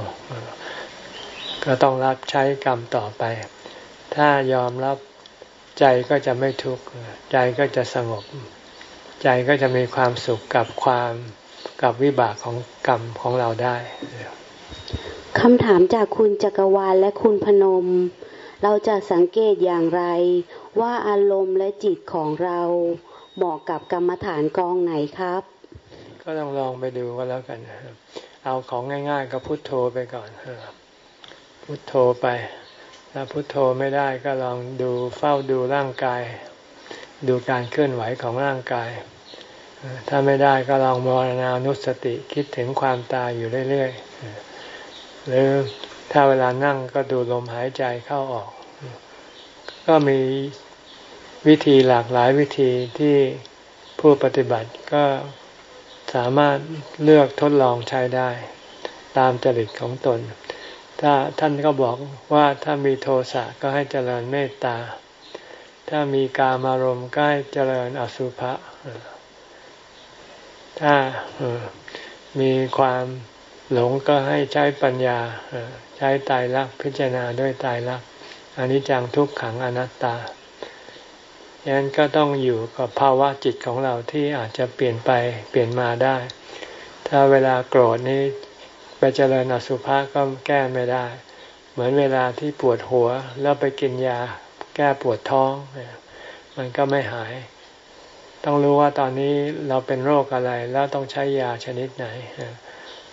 ก็ต้องรับใช้กรรมต่อไป ถ้ายอมรับใจก็จะไม่ทุกข์ใจก็จะสงบ ใจก็จะมีความสุขกับความกับวิบากของกรรมของเราได้
คำถามจากคุณจักรวาลและคุณพนม เราจะสังเกตอย่างไร ว่าอารมณ์และจิตของเราเหมาะกับกรรมฐานกองไหนครับ
ก็ลองลองไปดูก็แล้วกันเอาของง่ายๆก็พุโทโธไปก่อนพุโทโธไปถ้าพุโทโธไม่ได้ก็ลองดูเฝ้าดูร่างกาย ดูการเคลื่อนไหวของร่างกาย ถ้าไม่ได้ก็ลองมรณานุสติคิดถึงความตายอยู่เรื่อยๆหรือถ้าเวลานั่งก็ดูลมหายใจเข้าออก ก็มีวิธีหลากหลายวิธีที่ผู้ปฏิบัติก็สามารถเลือกทดลองใช้ได้ ตามจริตของตน ถ้าท่านก็บอกว่าถ้ามีโทสะก็ให้เจริญเมตตา ถ้ามีกามารมณ์ก็ให้เจริญอสุภะถ้ามีความหลงก็ให้ใช้ปัญญาใช้ตายรักพิจารณาด้วยตายรัก อนิจจังทุกขังอนัตตาฉะนั้นก็ต้องอยู่กับภาวะจิตของเราที่อาจจะเปลี่ยนไปเปลี่ยนมาได้ ถ้าเวลาโกรธนี้ไปเจริญอสุภะก็แก้ไม่ได้ เหมือนเวลาที่ปวดหัวแล้วไปกินยาแก้ปวดท้อง มันก็ไม่หาย ต้องรู้ว่าตอนนี้เราเป็นโรคอะไรแล้วต้องใช้ยาชนิดไหน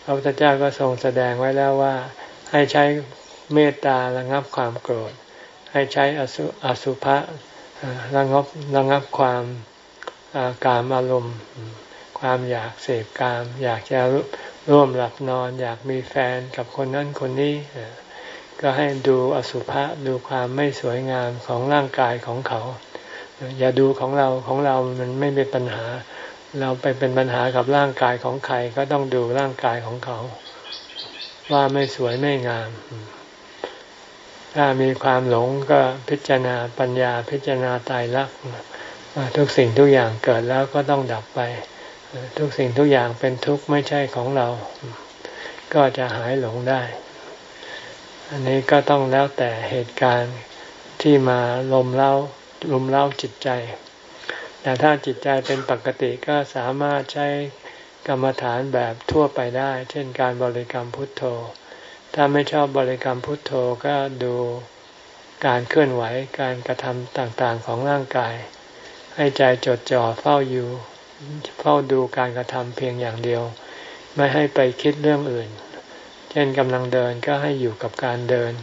พระพุทธเจ้าก็ทรงแสดงไว้แล้วว่า ให้ใช้เมตตาระงับความโกรธ ให้ใช้อสุอสุภะระงับระงับความกามอารมณ์ ความอยากเสพกาม อยากจะร่วมหลับนอน อยากมีแฟนกับคนนั้นคนนี้ ก็ให้ดูอสุภะดูความไม่สวยงามของร่างกายของเขา อย่าดูของเราของเรามันไม่เป็นปัญหา เราไปเป็นปัญหากับร่างกายของใครก็ต้องดูร่างกายของเขา ว่าไม่สวยไม่งาม ถ้ามีความหลงก็พิจารณาปัญญาพิจารณาตายรักทุกสิ่งทุกอย่างเกิดแล้วก็ต้องดับไป ทุกสิ่งทุกอย่างเป็นทุกข์ไม่ใช่ของเรา ก็จะหายหลงได้ อันนี้ก็ต้องแล้วแต่เหตุการณ์ที่มาลมเล่าลมเล่าจิตใจ แต่ถ้าจิตใจเป็นปกติก็สามารถใช้กรรมฐานแบบทั่วไปได้ เช่นการบริกรรมพุทโธ ถ้าไม่ชอบบริกรรมพุทโธก็ดูการเคลื่อนไหวการกระทำต่างๆของร่างกาย ให้ใจจดจ่อเฝ้าอยู่ เฝ้าดูการกระทำเพียงอย่างเดียว ไม่ให้ไปคิดเรื่องอื่น เช่นกำลังเดินก็ให้อยู่กับการเดิน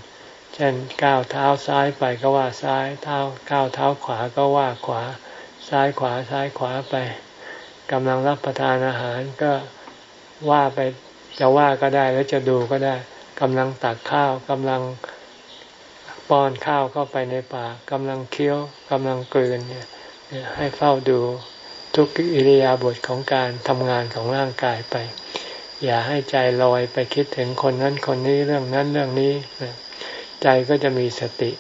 เช่นก้าวเท้าซ้ายไปก็ว่าซ้ายเท้าก้าวเท้าขวาก็ว่าขวา ซ้ายขวาซ้ายขวาไปกำลังรับประทานอาหารก็ว่าไปจะว่าก็ได้แล้วจะดูก็ได้ กำลังตักข้าวกำลังป้อนข้าวเข้าไปในปากกำลังเคี้ยวกำลังกลืนเนี่ยให้เฝ้าดูทุกอิริยาบถของการทำงานของร่างกายไป อย่าให้ใจลอยไปคิดถึงคนนั้นคนนี้เรื่องนั้นเรื่องนี้ ใจก็จะมีสติ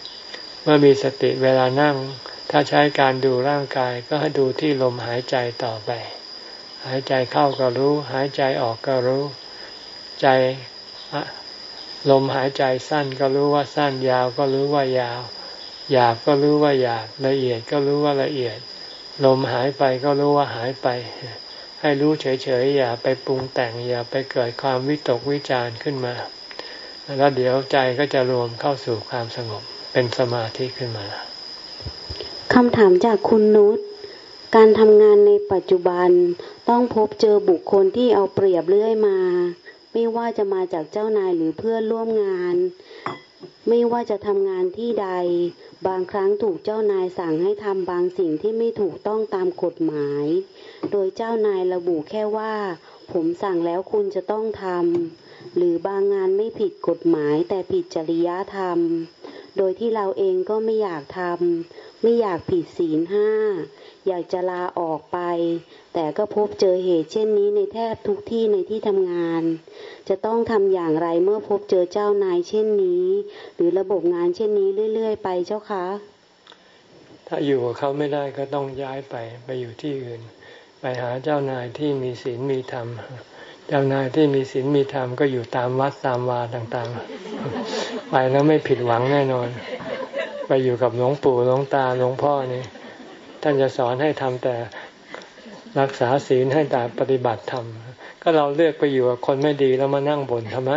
เมื่อมีสติเวลานั่ง ถ้าใช้การดูร่างกายก็ให้ดูที่ลมหายใจต่อไป หายใจเข้าก็รู้ หายใจออกก็รู้ ใจ ลมหายใจสั้นก็รู้ว่าสั้นยาวก็รู้ว่ายาว หยาบก็รู้ว่าหยาบละเอียดก็รู้ว่าละเอียด ลมหายไปก็รู้ว่าหายไป ให้รู้เฉยๆอย่าไปปรุงแต่งอย่าไปเกิดความวิตกวิจารณ์ขึ้นมา แล้วเดี๋ยวใจก็จะรวมเข้าสู่ความสงบเป็นสมาธิขึ้นมา
คำถามจากคุณนุชการทำงานในปัจจุบันต้องพบเจอบุคคลที่เอาเปรียบเรื่อยมา ไม่ว่าจะมาจากเจ้านายหรือเพื่อนร่วมงาน ไม่ว่าจะทำงานที่ใด บางครั้งถูกเจ้านายสั่งให้ทำบางสิ่งที่ไม่ถูกต้องตามกฎหมาย โดยเจ้านายระบุแค่ว่า ผมสั่งแล้วคุณจะต้องทำหรือบางงานไม่ผิดกฎหมายแต่ผิดจริยธรรม โดยที่เราเองก็ไม่อยากทำไม่อยากผิดศีลห้า อยากจะลาออกไป แต่ก็พบเจอเหตุเช่นนี้ในแทบทุกที่ในที่ทำงาน จะต้องทำอย่างไรเมื่อพบเจอเจ้านายเช่นนี้ หรือระบบงานเช่นนี้เรื่อย ๆ ไปเจ้าคะ
ถ้าอยู่กับเขาไม่ได้ก็ต้องย้ายไปไปอยู่ที่อื่น ไปหาเจ้านายที่มีศีลมีธรรม เจ้านายที่มีศีลมีธรรมก็อยู่ตามวัดตามวาต่างๆ ไปแล้วไม่ผิดหวังแน่นอน ไปอยู่กับหลวงปู่หลวงตาหลวงพ่อนี่ ท่านจะสอนให้ทำแต่รักษาศีลให้แต่ปฏิบัติธรรมก็เราเลือกไปอยู่กับคนไม่ดีแล้วมานั่งบ่นทำไม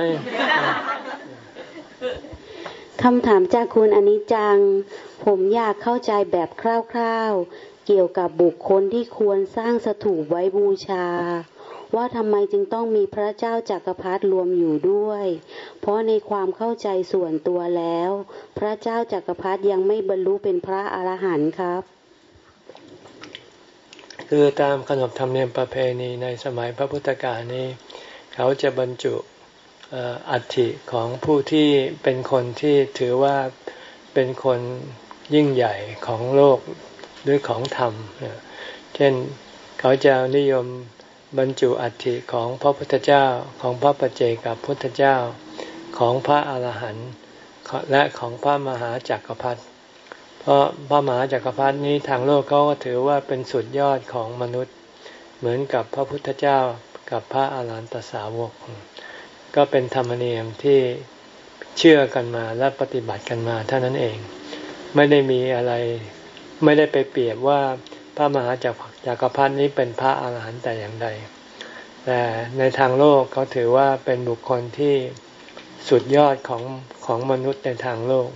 คำถามจากคุณอนิจจัง ผมอยากเข้าใจแบบคร่าวๆ เกี่ยวกับบุคคลที่ควรสร้างสถูปไว้บูชา ว่าทำไมจึงต้องมีพระเจ้าจากักรพรรดิรวมอยู่ด้วย เพราะในความเข้าใจส่วนตัวแล้ว พระเจ้าจากักรพรรดิยังไม่บรรลุเป็นพระอรหันต์ครับ
คือตามขนบธรรมเนียมประเพณีในสมัยพระพุทธกาลนี้ เขาจะบรรจุอัฐิของผู้ที่เป็นคนที่ถือว่าเป็นคนยิ่งใหญ่ของโลกหรือของธรรม เช่นเขาจะนิยมบรรจุอัฐิของพระพุทธเจ้าของพระปเจกับพุทธเจ้าของพระอาหารหันต์และของพระมหาจักรพรรดิ เพราะพระมหาจักรพรรดินี้ทางโลกเขาก็ถือว่าเป็นสุดยอดของมนุษย์ เหมือนกับพระพุทธเจ้ากับพระอาหารหันตสาวก ก็เป็นธรรมเนียมที่เชื่อกันมาและปฏิบัติกันมาเท่านั้นเอง ไม่ได้มีอะไร ไม่ได้ไปเปรียบว่าพระมหาจักรพรรดินี้เป็นพระอาหารหันต์แต่อย่างใด แต่ในทางโลกเขาถือว่าเป็นบุคคลที่สุดยอดของของมนุษย์ในทางโลก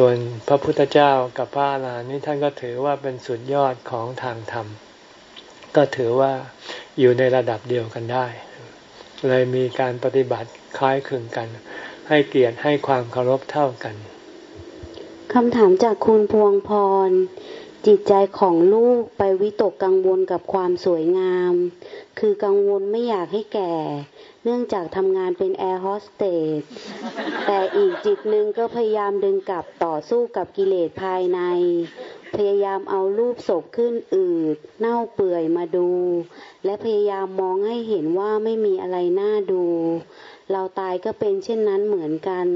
ส่วนพระพุทธเจ้ากับพระอาหารหันต์นี้ท่านก็ถือว่าเป็นสุดยอดของทางธรรม ก็ถือว่าอยู่ในระดับเดียวกันได้ เลยมีการปฏิบัติคล้ายคลึงกัน ให้เกียรติให้ความเคารพเท่ากัน
คำถามจากคุณพวงพร จิตใจของลูกไปวิตกกังวลกับความสวยงาม คือกังวลไม่อยากให้แก่ เนื่องจากทำงานเป็นแอร์โฮสเตส แต่อีกจิตหนึ่งก็พยายามดึงกลับต่อสู้กับกิเลสภายใน พยายามเอารูปศพขึ้นอืด เน่าเปื่อยมาดู และพยายามมองให้เห็นว่าไม่มีอะไรน่าดู เราตายก็เป็นเช่นนั้นเหมือนกัน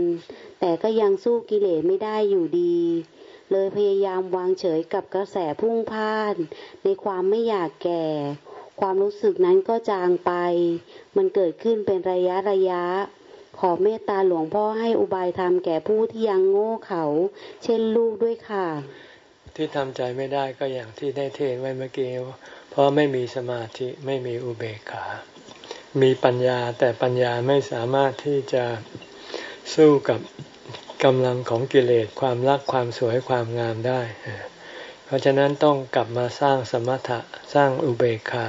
แต่ก็ยังสู้กิเลสไม่ได้อยู่ดีเลยพยายามวางเฉยกับกระแสพุ่งพ่าน ในความไม่อยากแก่ ความรู้สึกนั้นก็จางไป มันเกิดขึ้นเป็นระยะระยะ ขอเมตตาหลวงพ่อให้อุบายธรรมแก่ผู้ที่ยังโง่เขา เช่นลูกด้วยค่ะ
ที่ทำใจไม่ได้ก็อย่างที่ได้เทศไว้เมื่อกี้เพราะไม่มีสมาธิไม่มีอุเบกขา มีปัญญาแต่ปัญญาไม่สามารถที่จะสู้กับกำลังของกิเลสความรักความสวยความงามได้ เพราะฉะนั้นต้องกลับมาสร้างสมถะสร้างอุเบกขา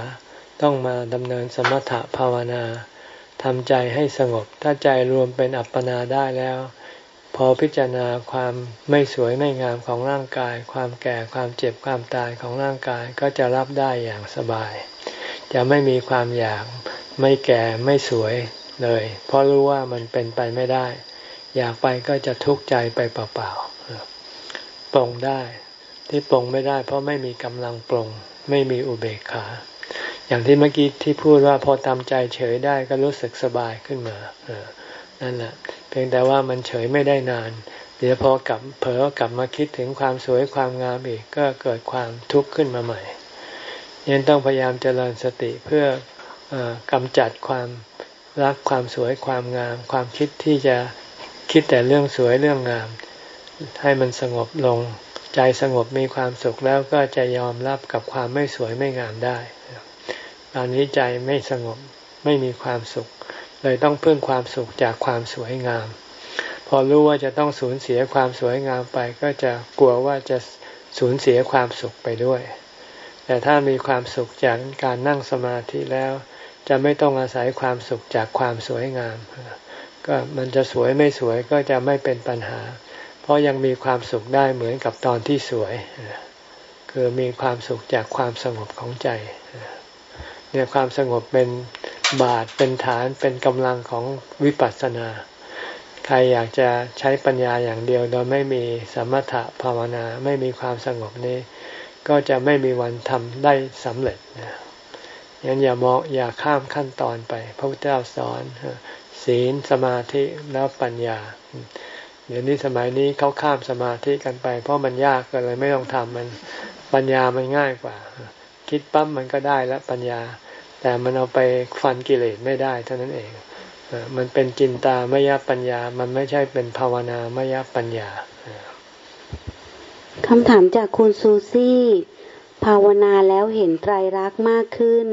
ต้องมาดำเนินสมถะภาวนาทำใจให้สงบ ถ้าใจรวมเป็นอัปปนาได้แล้ว พอพิจารณาความไม่สวยไม่งามของร่างกาย ความแก่ความเจ็บความตายของร่างกายก็จะรับได้อย่างสบาย จะไม่มีความอยากไม่แก่ไม่สวยเลย เพราะรู้ว่ามันเป็นไปไม่ได้ อยากไปก็จะทุกข์ใจไปเปล่าๆปรงได้ ที่ปรงไม่ได้ เพราะไม่มีกำลังปรงไม่มีอุเบกขา อย่างที่เมื่อกี้ที่พูดว่าพอทำใจเฉยได้ก็รู้สึกสบายขึ้นมานั่นแหละเพียงแต่ว่ามันเฉยไม่ได้นาน เดี๋ยวพอกลับเผลอกลับมาคิดถึงความสวยความงามอีกก็เกิดความทุกข์ขึ้นมาใหม่ยังต้องพยายามเจริญสติเพื่อกำจัดความรักความสวยความงาม ความคิดที่จะคิดแต่เรื่องสวยเรื่องงาม ให้มันสงบลง ใจสงบมีความสุขแล้วก็จะยอมรับกับความไม่สวยไม่งามได้ ตอนนี้ใจไม่สงบไม่มีความสุข เลยต้องพึ่งความสุขจากความสวยงาม พอรู้ว่าจะต้องสูญเสียความสวยงามไป ก็จะกลัวว่าจะสูญเสียความสุขไปด้วย แต่ถ้ามีความสุขจากการนั่งสมาธิแล้ว จะไม่ต้องอาศัยความสุขจากความสวยงาม ก็มันจะสวยไม่สวยก็จะไม่เป็นปัญหา เพราะยังมีความสุขได้เหมือนกับตอนที่สวย คือมีความสุขจากความสงบของใจเนี่ยความสงบเป็นบาทเป็นฐานเป็นกำลังของวิปัสสนา ใครอยากจะใช้ปัญญาอย่างเดียวโดยไม่มีสมถะภาวนาไม่มีความสงบนี้ ก็จะไม่มีวันทำได้สำเร็จนะยันอย่ามองอย่าข้ามขั้นตอนไป พระพุทธเจ้าสอนศีลสมาธิแล้วปัญญา เดี๋ยวนี้สมัยนี้เขาข้ามสมาธิกันไป เพราะมันยากก็เลยไม่ต้องทำมันปัญญามันง่ายกว่า คิดปั๊มมันก็ได้แล้วปัญญา แต่มันเอาไปฟันกิเลสไม่ได้เท่านั้นเองมันเป็นจินตามยปัญญา มันไม่ใช่เป็นภาวนามยปัญญา
คำถามจากคุณซูซี่ ภาวนาแล้วเห็นไตรรักมากขึ้น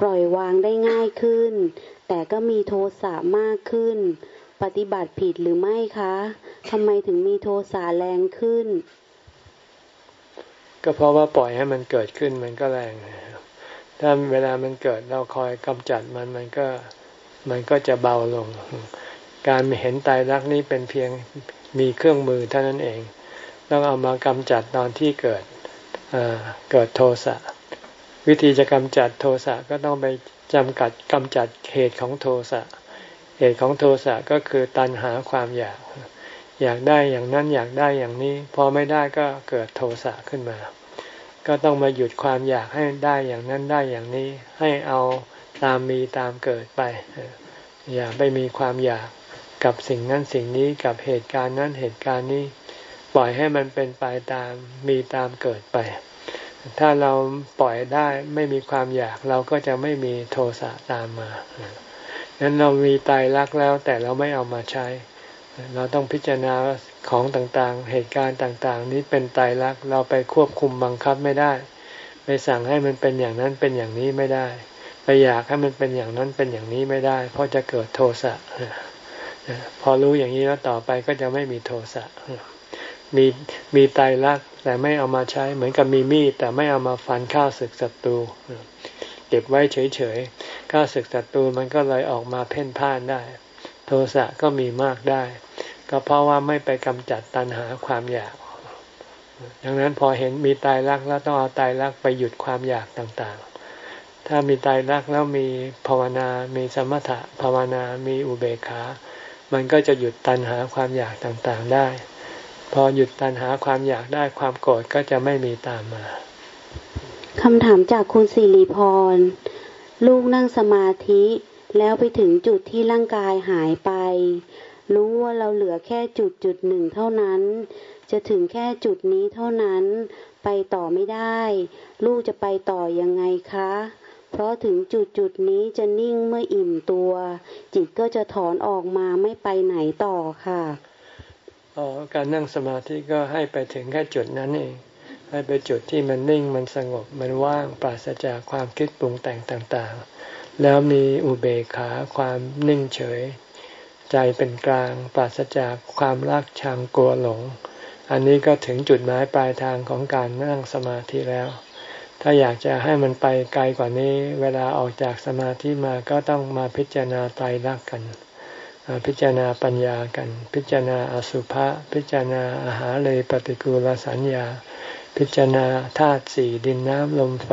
ปล่อยวางได้ง่ายขึ้น แต่ก็มีโทสะมากขึ้น ปฏิบัติผิดหรือไม่คะ ทำไมถึงมีโทสะแรงขึ้น
ก็เพราะว่าปล่อยให้มันเกิดขึ้นมันก็แรงถ้าเวลามันเกิดเราคอยกำจัดมันมันก็มันก็จะเบาลง การเห็นตายรักนี้เป็นเพียงมีเครื่องมือเท่านั้นเอง ต้องเอามากำจัดตอนที่เกิดเกิดโทสะวิธีจะกำจัดโทสะก็ต้องไปจำกัดกำจัดเหตุของโทสะเหตุของโทสะก็คือตัณหาความอยาก อยากได้อย่างนั้นอยากได้อย่างนี้ พอไม่ได้ก็เกิดโทสะขึ้นมา ก็ต้องมาหยุดความอยากให้ได้อย่างนั้นได้อย่างนี้ ให้เอาตามมีตามเกิดไป อย่าไปมีความอยากกับสิ่งนั้นสิ่งนี้กับเหตุการณ์นั้นเหตุการณ์นี้ ปล่อยให้มันเป็นไปตามมีตามเกิดไป ถ้าเราปล่อยได้ไม่มีความอยากเราก็จะไม่มีโทสะตามมาดังนั้นเรามีตายรักแล้วแต่เราไม่เอามาใช้ เราต้องพิจารณาของต่างๆ เหตุการณ์ต่างๆ นี้เป็นตายรักเราไปควบคุมบังคับไม่ได้ ไปสั่งให้มันเป็นอย่างนั้นเป็นอย่างนี้ไม่ได้ ไปอยากให้มันเป็นอย่างนั้นเป็นอย่างนี้ไม่ได้ เพราะจะเกิดโทสะพอรู้อย่างนี้แล้วต่อไปก็จะไม่มีโทสะมีมีไตรลักษณ์แต่ไม่เอามาใช้ เหมือนกับมีมีดแต่ไม่เอามาฟันข้าศึกศัตรูเก็บไว้เฉยๆข้าศึกศัตรูมันก็เลยออกมาเพ่นพ่านได้ สะก็มีมากได้ ก็เพราะว่าไม่ไปกำจัดตัณหาความอยากดังนั้นพอเห็นมีตายรักแล้วต้องเอาตายรักไปหยุดความอยากต่างๆ ถ้ามีตายรักแล้วมีภาวนา มีสมถะภาวนา มีอุเบกขา มันก็จะหยุดตัณหาความอยากต่างๆได้ พอหยุดตัณหาความอยากได้ความโกรธก็จะไม่มีตามมา
คำถามจากคุณสิริพร ลูกนั่งสมาธิ แล้วไปถึงจุดที่ร่างกายหายไป รู้ว่าเราเหลือแค่จุดจุดหนึ่งเท่านั้น จะถึงแค่จุดนี้เท่านั้น ไปต่อไม่ได้ ลูกจะไปต่อยังไงคะ เพราะถึงจุดจุดนี้จะนิ่งเมื่ออิ่มตัว จิตก็จะถอนออกมาไม่ไปไหนต่อค่ะ
อ๋อการนั่งสมาธิก็ให้ไปถึงแค่จุดนั้นเอง ให้ไปจุดที่มันนิ่งมันสงบมันว่างปราศจากความคิดปรุงแต่งต่างๆ แล้วมีอุเบกขาความนิ่งเฉย ใจเป็นกลางปราศจากความรักชังกลัวหลง อันนี้ก็ถึงจุดหมายปลายทางของการนั่งสมาธิแล้ว ถ้าอยากจะให้มันไปไกลกว่านี้ เวลาออกจากสมาธิมาก็ต้องมาพิจารณาไตรลักษณ์กันพิจารณาปัญญากัน พิจารณาอสุภะพิจารณาอาหารเลยปฏิกูลสัญญา พิจารณาธาตุสี่ดินน้ำลมไฟ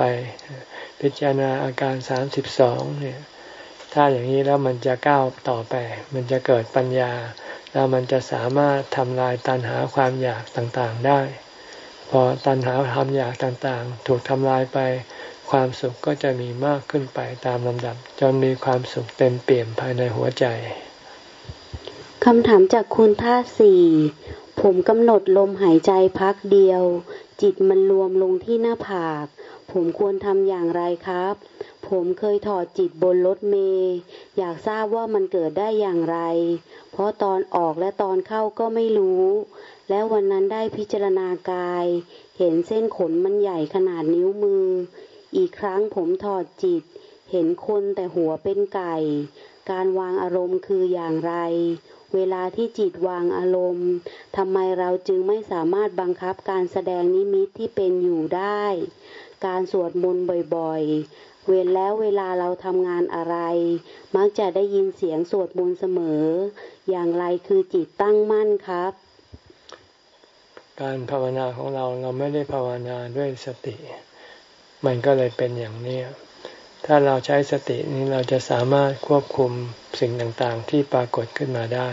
พิจารณาอาการสามสิบสองเนี่ย ถ้าอย่างนี้แล้วมันจะก้าวต่อไป มันจะเกิดปัญญา แล้วมันจะสามารถทำลายตันหาความอยากต่างๆได้ พอตันหาความอยากต่างๆ ถูกทำลายไปความสุขก็จะมีมากขึ้นไปตามลำดับ จนมีความสุขเต็มเปี่ยมภายในหัวใจ
คำถามจากคุณท่าสี่ผมกำหนดลมหายใจพักเดียว จิตมันรวมลงที่หน้าผาก ผมควรทำอย่างไรครับ ผมเคยถอดจิตบนรถเมย์อยากทราบว่ามันเกิดได้อย่างไร เพราะตอนออกและตอนเข้าก็ไม่รู้ แล้ววันนั้นได้พิจารณากาย เห็นเส้นขนมันใหญ่ขนาดนิ้วมือ อีกครั้งผมถอดจิต เห็นคนแต่หัวเป็นไก่ การวางอารมณ์คืออย่างไร เวลาที่จิตวางอารมณ์ทำไมเราจึงไม่สามารถบังคับการแสดงนิมิตที่เป็นอยู่ได้ การสวดมนต์บ่อยๆ เว้นแล้วเวลาเราทำงานอะไร มักจะได้ยินเสียงสวดมนต์เสมอ อย่างไรคือจิตตั้งมั่นครับ
การภาวนาของเราเราไม่ได้ภาวนาด้วยสติ มันก็เลยเป็นอย่างนี้ถ้าเราใช้สตินี้เราจะสามารถควบคุมสิ่งต่างๆ ที่ปรากฏขึ้นมาได้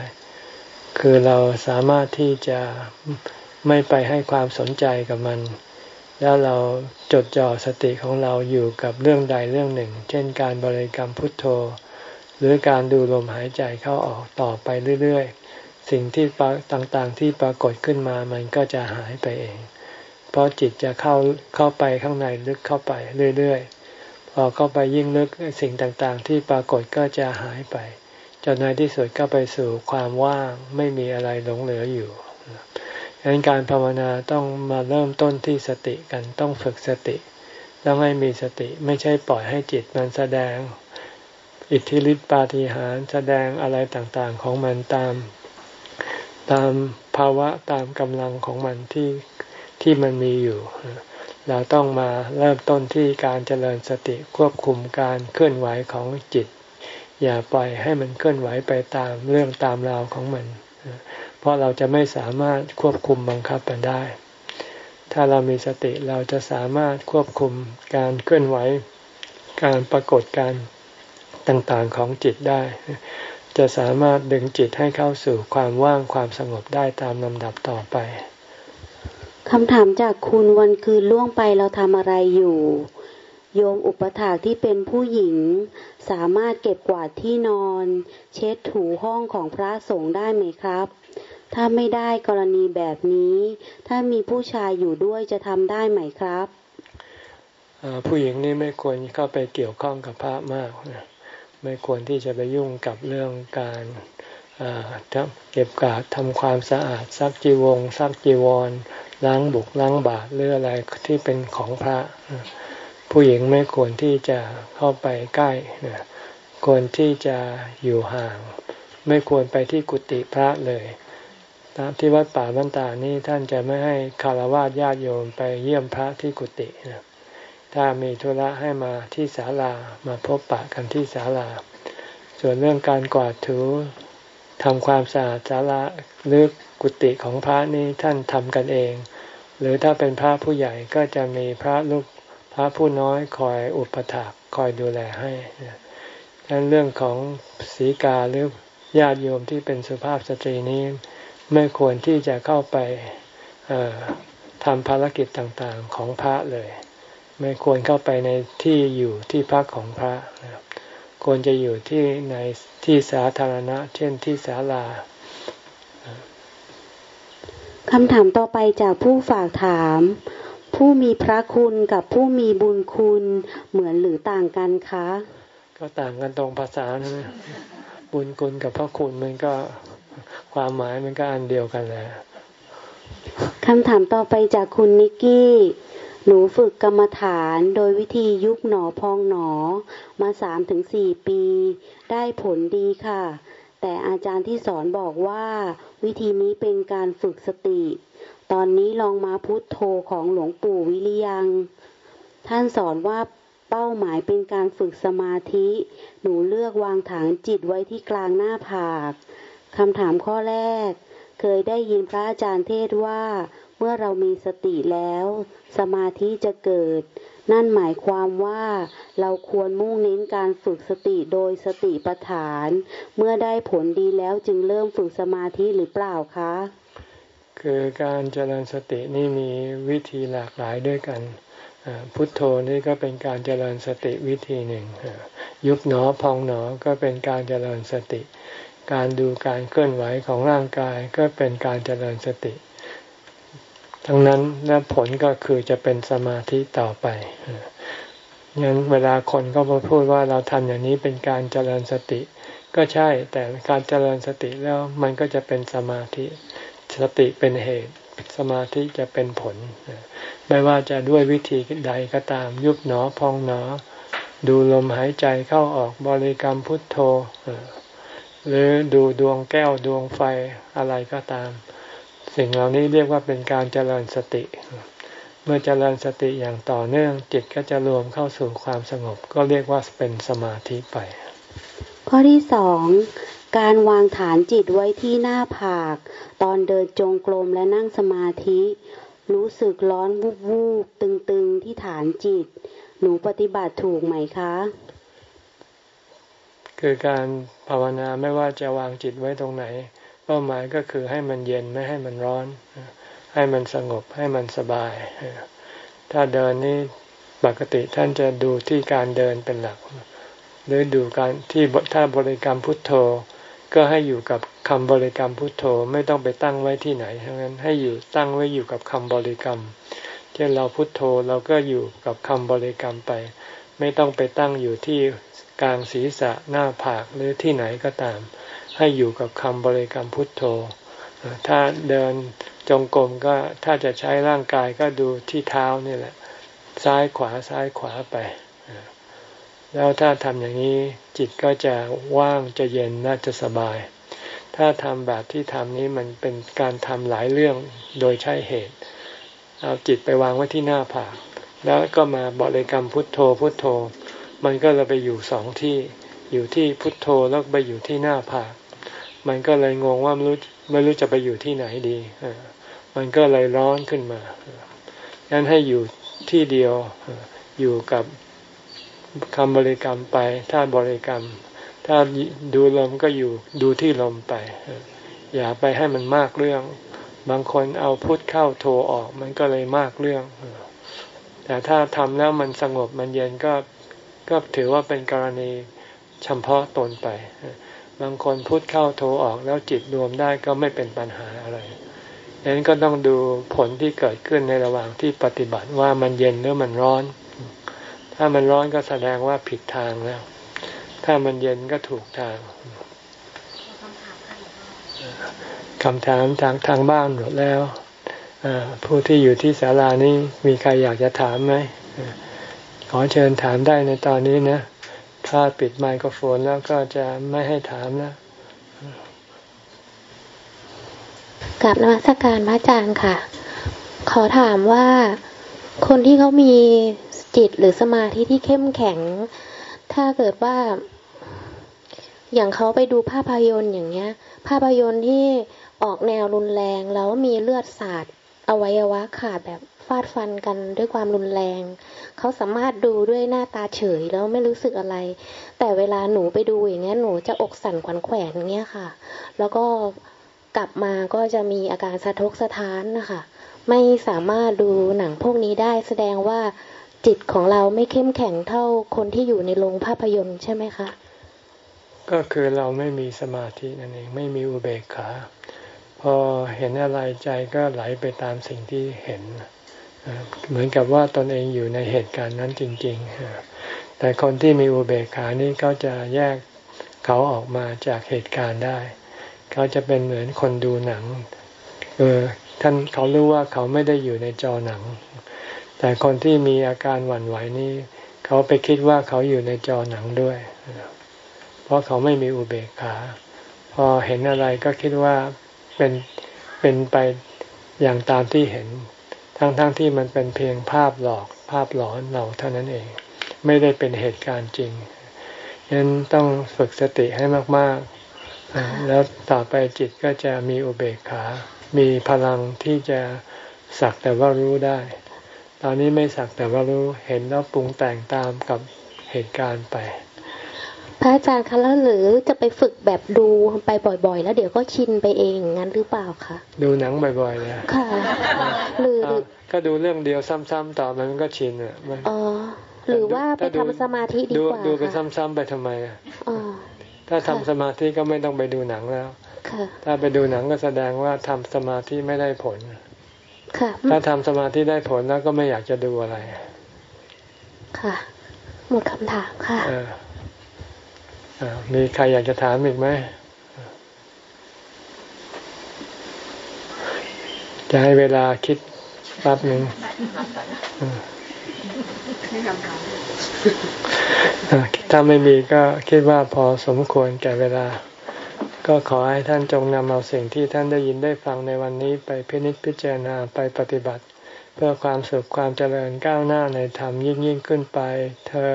คือเราสามารถที่จะไม่ไปให้ความสนใจกับมัน แล้วเราจดจ่อสติของเราอยู่กับเรื่องใดเรื่องหนึ่ง เช่นการบริกรรมพุทโธ หรือการดูลมหายใจเข้าออกต่อไปเรื่อยๆ สิ่งที่ต่างๆที่ปรากฏขึ้นมามันก็จะหายไปเอง เพราะจิตจะเข้าเข้าไปข้างในลึกเข้าไปเรื่อยๆ พอเข้าไปยิ่งลึกสิ่งต่างๆ ที่ปรากฏก็จะหายไปจนในที่สุดก็ไปสู่ความว่างไม่มีอะไรหลงเหลืออยู่ ดังนั้นการภาวนาต้องมาเริ่มต้นที่สติกันต้องฝึกสติต้องให้มีสติไม่ใช่ปล่อยให้จิตมันแสดง อิทธิฤทธิปาฏิหาริย์แสดงอะไรต่างๆของมันตาม ตามภาวะตามกำลังของมันที่ที่มันมีอยู่ เราต้องมาเริ่มต้นที่การเจริญสติควบคุมการเคลื่อนไหวของจิต อย่าปล่อยให้มันเคลื่อนไหวไปตามเรื่องตามราวของมันเราะเราจะไม่สามารถควบคุมบังคับมันได้ ถ้าเรามีสติเราจะสามารถควบคุมการเคลื่อนไหว การปรากฏการต่างๆของจิตได้ จะสามารถดึงจิตให้เข้าสู่ความว่างความสงบได้ตามลำดับต่อไป
คำถามจากคุณวันคืนล่วงไปเราทำอะไรอยู่ โยมอุปถากที่เป็นผู้หญิง สามารถเก็บกวาดที่นอน เช็ดถูห้องของพระสงฆ์ได้ไหมครับ ถ้าไม่ได้กรณีแบบนี้ ถ้ามีผู้ชายอยู่ด้วยจะทำได้ไหมครับ
ผู้หญิงนี่ไม่ควรเข้าไปเกี่ยวข้องกับพระมากไม่ควรที่จะไปยุ่งกับเรื่องการเก็บกาดทำความสะอาดซักจีวงซักจีวร ล้างบุกล้างบาตรหรืออะไรที่เป็นของพระ ผู้หญิงไม่ควรที่จะเข้าไปใกล้ควรที่จะอยู่ห่าง ไม่ควรไปที่กุฏิพระเลย ที่วัดป่าบ้านตานี่ท่านจะไม่ให้คารวะญาติโยมไปเยี่ยมพระที่กุฏิถ้ามีธุระให้มาที่ศาลามาพบปะกันที่ศาลา ส่วนเรื่องการกวาดถูทำความสะอาดศาลาหรือกุฏิของพระนี้ท่านทำกันเอง หรือถ้าเป็นพระผู้ใหญ่ก็จะมีพระลูกพระผู้น้อยคอยอุปถัมภ์คอยดูแลให้ดังนั้นเรื่องของศีกาหรือญาติโยมที่เป็นสุภาพสตรีนี้ ไม่ควรที่จะเข้าไปทำภารกิจต่างๆของพระเลย ไม่ควรเข้าไปในที่อยู่ที่พักของพระควรจะอยู่ที่ในที่สาธารณะ เช่นที่ศาลา
คำถามต่อไปจากผู้ฝากถาม ผู้มีพระคุณกับผู้มีบุญคุณเหมือนหรือต่างกันคะ
ก็ต่างกันตรงภาษาใช่ไหมบุญคุณกับพระคุณมันก็ ความหมายมันก็อันเดียวกันแหละ
คำถามต่อไปจากคุณนิกกี้ หนูฝึกกรรมฐานโดยวิธียุบหนอพองหนอ มาสามถึงสี่ปี ได้ผลดีค่ะ แต่อาจารย์ที่สอนบอกว่า วิธีนี้เป็นการฝึกสติ ตอนนี้ลองมาพุทโธของหลวงปู่วิริยัง ท่านสอนว่าเป้าหมายเป็นการฝึกสมาธิ หนูเลือกวางฐานจิตไว้ที่กลางหน้าผาก คำถามข้อแรก เคยได้ยินพระอาจารย์เทศว่า เมื่อเรามีสติแล้ว สมาธิจะเกิด นั่นหมายความว่าเราควรมุ่งเน้นการฝึกสติโดยสติปัฏฐาน เมื่อได้ผลดีแล้วจึงเริ่มฝึกสมาธิหรือเปล่าคะ
คือการเจริญสตินี่มีวิธีหลากหลายด้วยกันพุทโธนี่ก็เป็นการเจริญสติวิธีหนึ่ง ยุบหนอพองหนอก็เป็นการเจริญสติ การดูการเคลื่อนไหวของร่างกายก็เป็นการเจริญสติ ทั้งนั้นและผลก็คือจะเป็นสมาธิต่อไปงั้นเวลาคนก็มาพูดว่าเราทำอย่างนี้เป็นการเจริญสติ ก็ใช่ แต่การเจริญสติแล้วมันก็จะเป็นสมาธิ สติเป็นเหตุ สมาธิจะเป็นผล ไม่ว่าจะด้วยวิธีใดก็ตาม ยุบหนอพองหนอ ดูลมหายใจเข้าออกบริกรรมพุทโธ หรือดูดวงแก้วดวงไฟอะไรก็ตาม สิ่งเหล่านี้เรียกว่าเป็นการเจริญสติ เมื่อเจริญสติอย่างต่อเนื่องจิตก็จะรวมเข้าสู่ความสงบ ก็เรียกว่าเป็นสมาธิไป
ข้อที่สองการวางฐานจิตไว้ที่หน้าผาก ตอนเดินจงกรมและนั่งสมาธิ รู้สึกร้อนวูบวูบตึงๆที่ฐานจิต หนูปฏิบัติถูกไหมคะ
คือการภาวนาไม่ว่าจะวางจิตไว้ตรงไหน เป้าหมายก็คือให้มันเย็นไม่ให้มันร้อน ให้มันสงบให้มันสบาย ถ้าเดินนี่ปกติท่านจะดูที่การเดินเป็นหลัก หรือดูการที่ถ้าบริกรรมพุทโธ ก็ให้อยู่กับคำบริกรรมพุทโธไม่ต้องไปตั้งไว้ที่ไหนทั้งนั้นให้อยู่ตั้งไว้อยู่กับคำบริกรรมเช่นเราพุทโธเราก็อยู่กับคำบริกรรมไป ไม่ต้องไปตั้งอยู่ที่ กลางศีรษะหน้าผากหรือที่ไหนก็ตาม ให้อยู่กับคำบริกรรมพุทโธ ถ้าเดินจงกรมก็ถ้าจะใช้ร่างกายก็ดูที่เท้านี่แหละ ซ้ายขวาซ้ายขวาไป แล้วถ้าทำอย่างนี้จิตก็จะว่างจะเย็นน่าจะสบาย ถ้าทำแบบที่ทำนี้มันเป็นการทำหลายเรื่องโดยใช้เหตุ เอาจิตไปวางไว้ที่หน้าผากแล้วก็มาบริกรรมพุทโธพุทโธ มันก็เลยไปอยู่สองที่ อยู่ที่พุทโธแล้วไปอยู่ที่หน้าผาก มันก็เลยงงว่าไม่รู้ไม่รู้จะไปอยู่ที่ไหนดีมันก็เลยร้อนขึ้นมางั้นให้อยู่ที่เดียวอยู่กับคำบริกรรมไป ถ้าบริกรรม ถ้าดูลมก็อยู่ดูที่ลมไป อย่าไปให้มันมากเรื่อง บางคนเอาพุทเข้าโทออก มันก็เลยมากเรื่อง แต่ถ้าทำแล้วมันสงบมันเย็นก็ ก็ถือว่าเป็นกรณีเฉพาะตนไป บางคนพุทเข้าโทออกแล้วจิตรวมได้ก็ไม่เป็นปัญหาอะไรดังนั้นก็ต้องดูผลที่เกิดขึ้นในระหว่างที่ปฏิบัติว่ามันเย็นหรือมันร้อน ถ้ามันร้อนก็แสดงว่าผิดทางแล้ว ถ้ามันเย็นก็ถูกทางคำถามทางทางบ้านหมดแล้วผู้ที่อยู่ที่ศาลานี้มีใครอยากจะถามไหม ขอเชิญถามได้ในตอนนี้นะ ถ้าปิดไมโครโฟนแล้วก็จะไม่ให้ถามนะ
กลับนมัสการพระอาจารย์ค่ะ ขอถามว่าคนที่เขามีจิตหรือสมาธิที่เข้มแข็ง ถ้าเกิดว่า อย่างเขาไปดูภาพยนตร์อย่างเงี้ย ภาพยนตร์ที่ออกแนวรุนแรงแล้วมีเลือดสาดอวัยวะขาดแบบ ฟาดฟันกันด้วยความรุนแรง เขาสามารถดูด้วยหน้าตาเฉยแล้วไม่รู้สึกอะไร แต่เวลาหนูไปดูอย่างเงี้ยหนูจะอกสั่นขวัญแขวนเงี้ยค่ะ แล้วก็กลับมาก็จะมีอาการสะทกสะท้านนะคะ ไม่สามารถดูหนังพวกนี้ได้แสดงว่าจิตของเราไม่เข้มแข็งเท่าคนที่อยู่ในโรงภาพยนตร์ใช่ไหมคะ
ก็คือเราไม่มีสมาธินั่นเองไม่มีอุเบกขา พอเห็นอะไรใจก็ไหลไปตามสิ่งที่เห็น เหมือนกับว่าตนเองอยู่ในเหตุการณ์นั้นจริง ๆ แต่คนที่มีอุเบกขานี่เขาจะแยกเขาออกมาจากเหตุการณ์ได้ เขาจะเป็นเหมือนคนดูหนังเออท่านเขารู้ว่าเขาไม่ได้อยู่ในจอหนัง แต่คนที่มีอาการหวั่นไหวนี่เขาไปคิดว่าเขาอยู่ในจอหนังด้วย เพราะเขาไม่มีอุเบกขา พอเห็นอะไรก็คิดว่าเป็นเป็นไปอย่างตามที่เห็น ทั้งๆทที่มันเป็นเพียงภาพหลอกภาพหลอนเราเท่านั้นเอง ไม่ได้เป็นเหตุการณ์จริงฉะนั้นต้องฝึกสติให้มากๆ แล้วต่อไปจิตก็จะมีอุเบกขา มีพลังที่จะสักแต่ว่ารู้ได้ ตอนนี้ไม่สักแต่ว่ารู้เห็นแล้วปรุงแต่งตามกับเหตุการณ์ไป
พระอาจารย์คะแล้วหรือจะไปฝึกแบบดูไปบ่อย ๆ แล้วเดี๋ยวก็ชินไปเองงั้นหรือเปล่าคะ
ดูหนังบ่อยๆเลย
ค่ะหรือ
ก็ดูเรื่องเดียวซ้ำๆต่อมันก็ชินอะ
อ๋อหรือว่าไปทำสมาธิดีกว่า
ดูไปซ้ำๆไปทำไมอะถ้าทำสมาธิก็ไม่ต้องไปดูหนังแล้วถ้าไปดูหนังก็แสดงว่าทำสมาธิไม่ได้ผลถ้าทำสมาธิได้ผลแล้วก็ไม่อยากจะดูอะไร
ค่ะ หมดคำถามค่ะ
มีใครอยากจะถามอีกไหม จะให้เวลาคิดแป๊บหนึ่งถ้าไม่มีก็คิดว่าพอสมควรแก่เวลา ก็ขอให้ท่านจงนำเอาสิ่งที่ท่านได้ยินได้ฟังในวันนี้ไปพินิจพิจารณาไปปฏิบัติ เพื่อความสุขความเจริญก้าวหน้าในธรรมยิ่งยิ่งขึ้นไปเทอ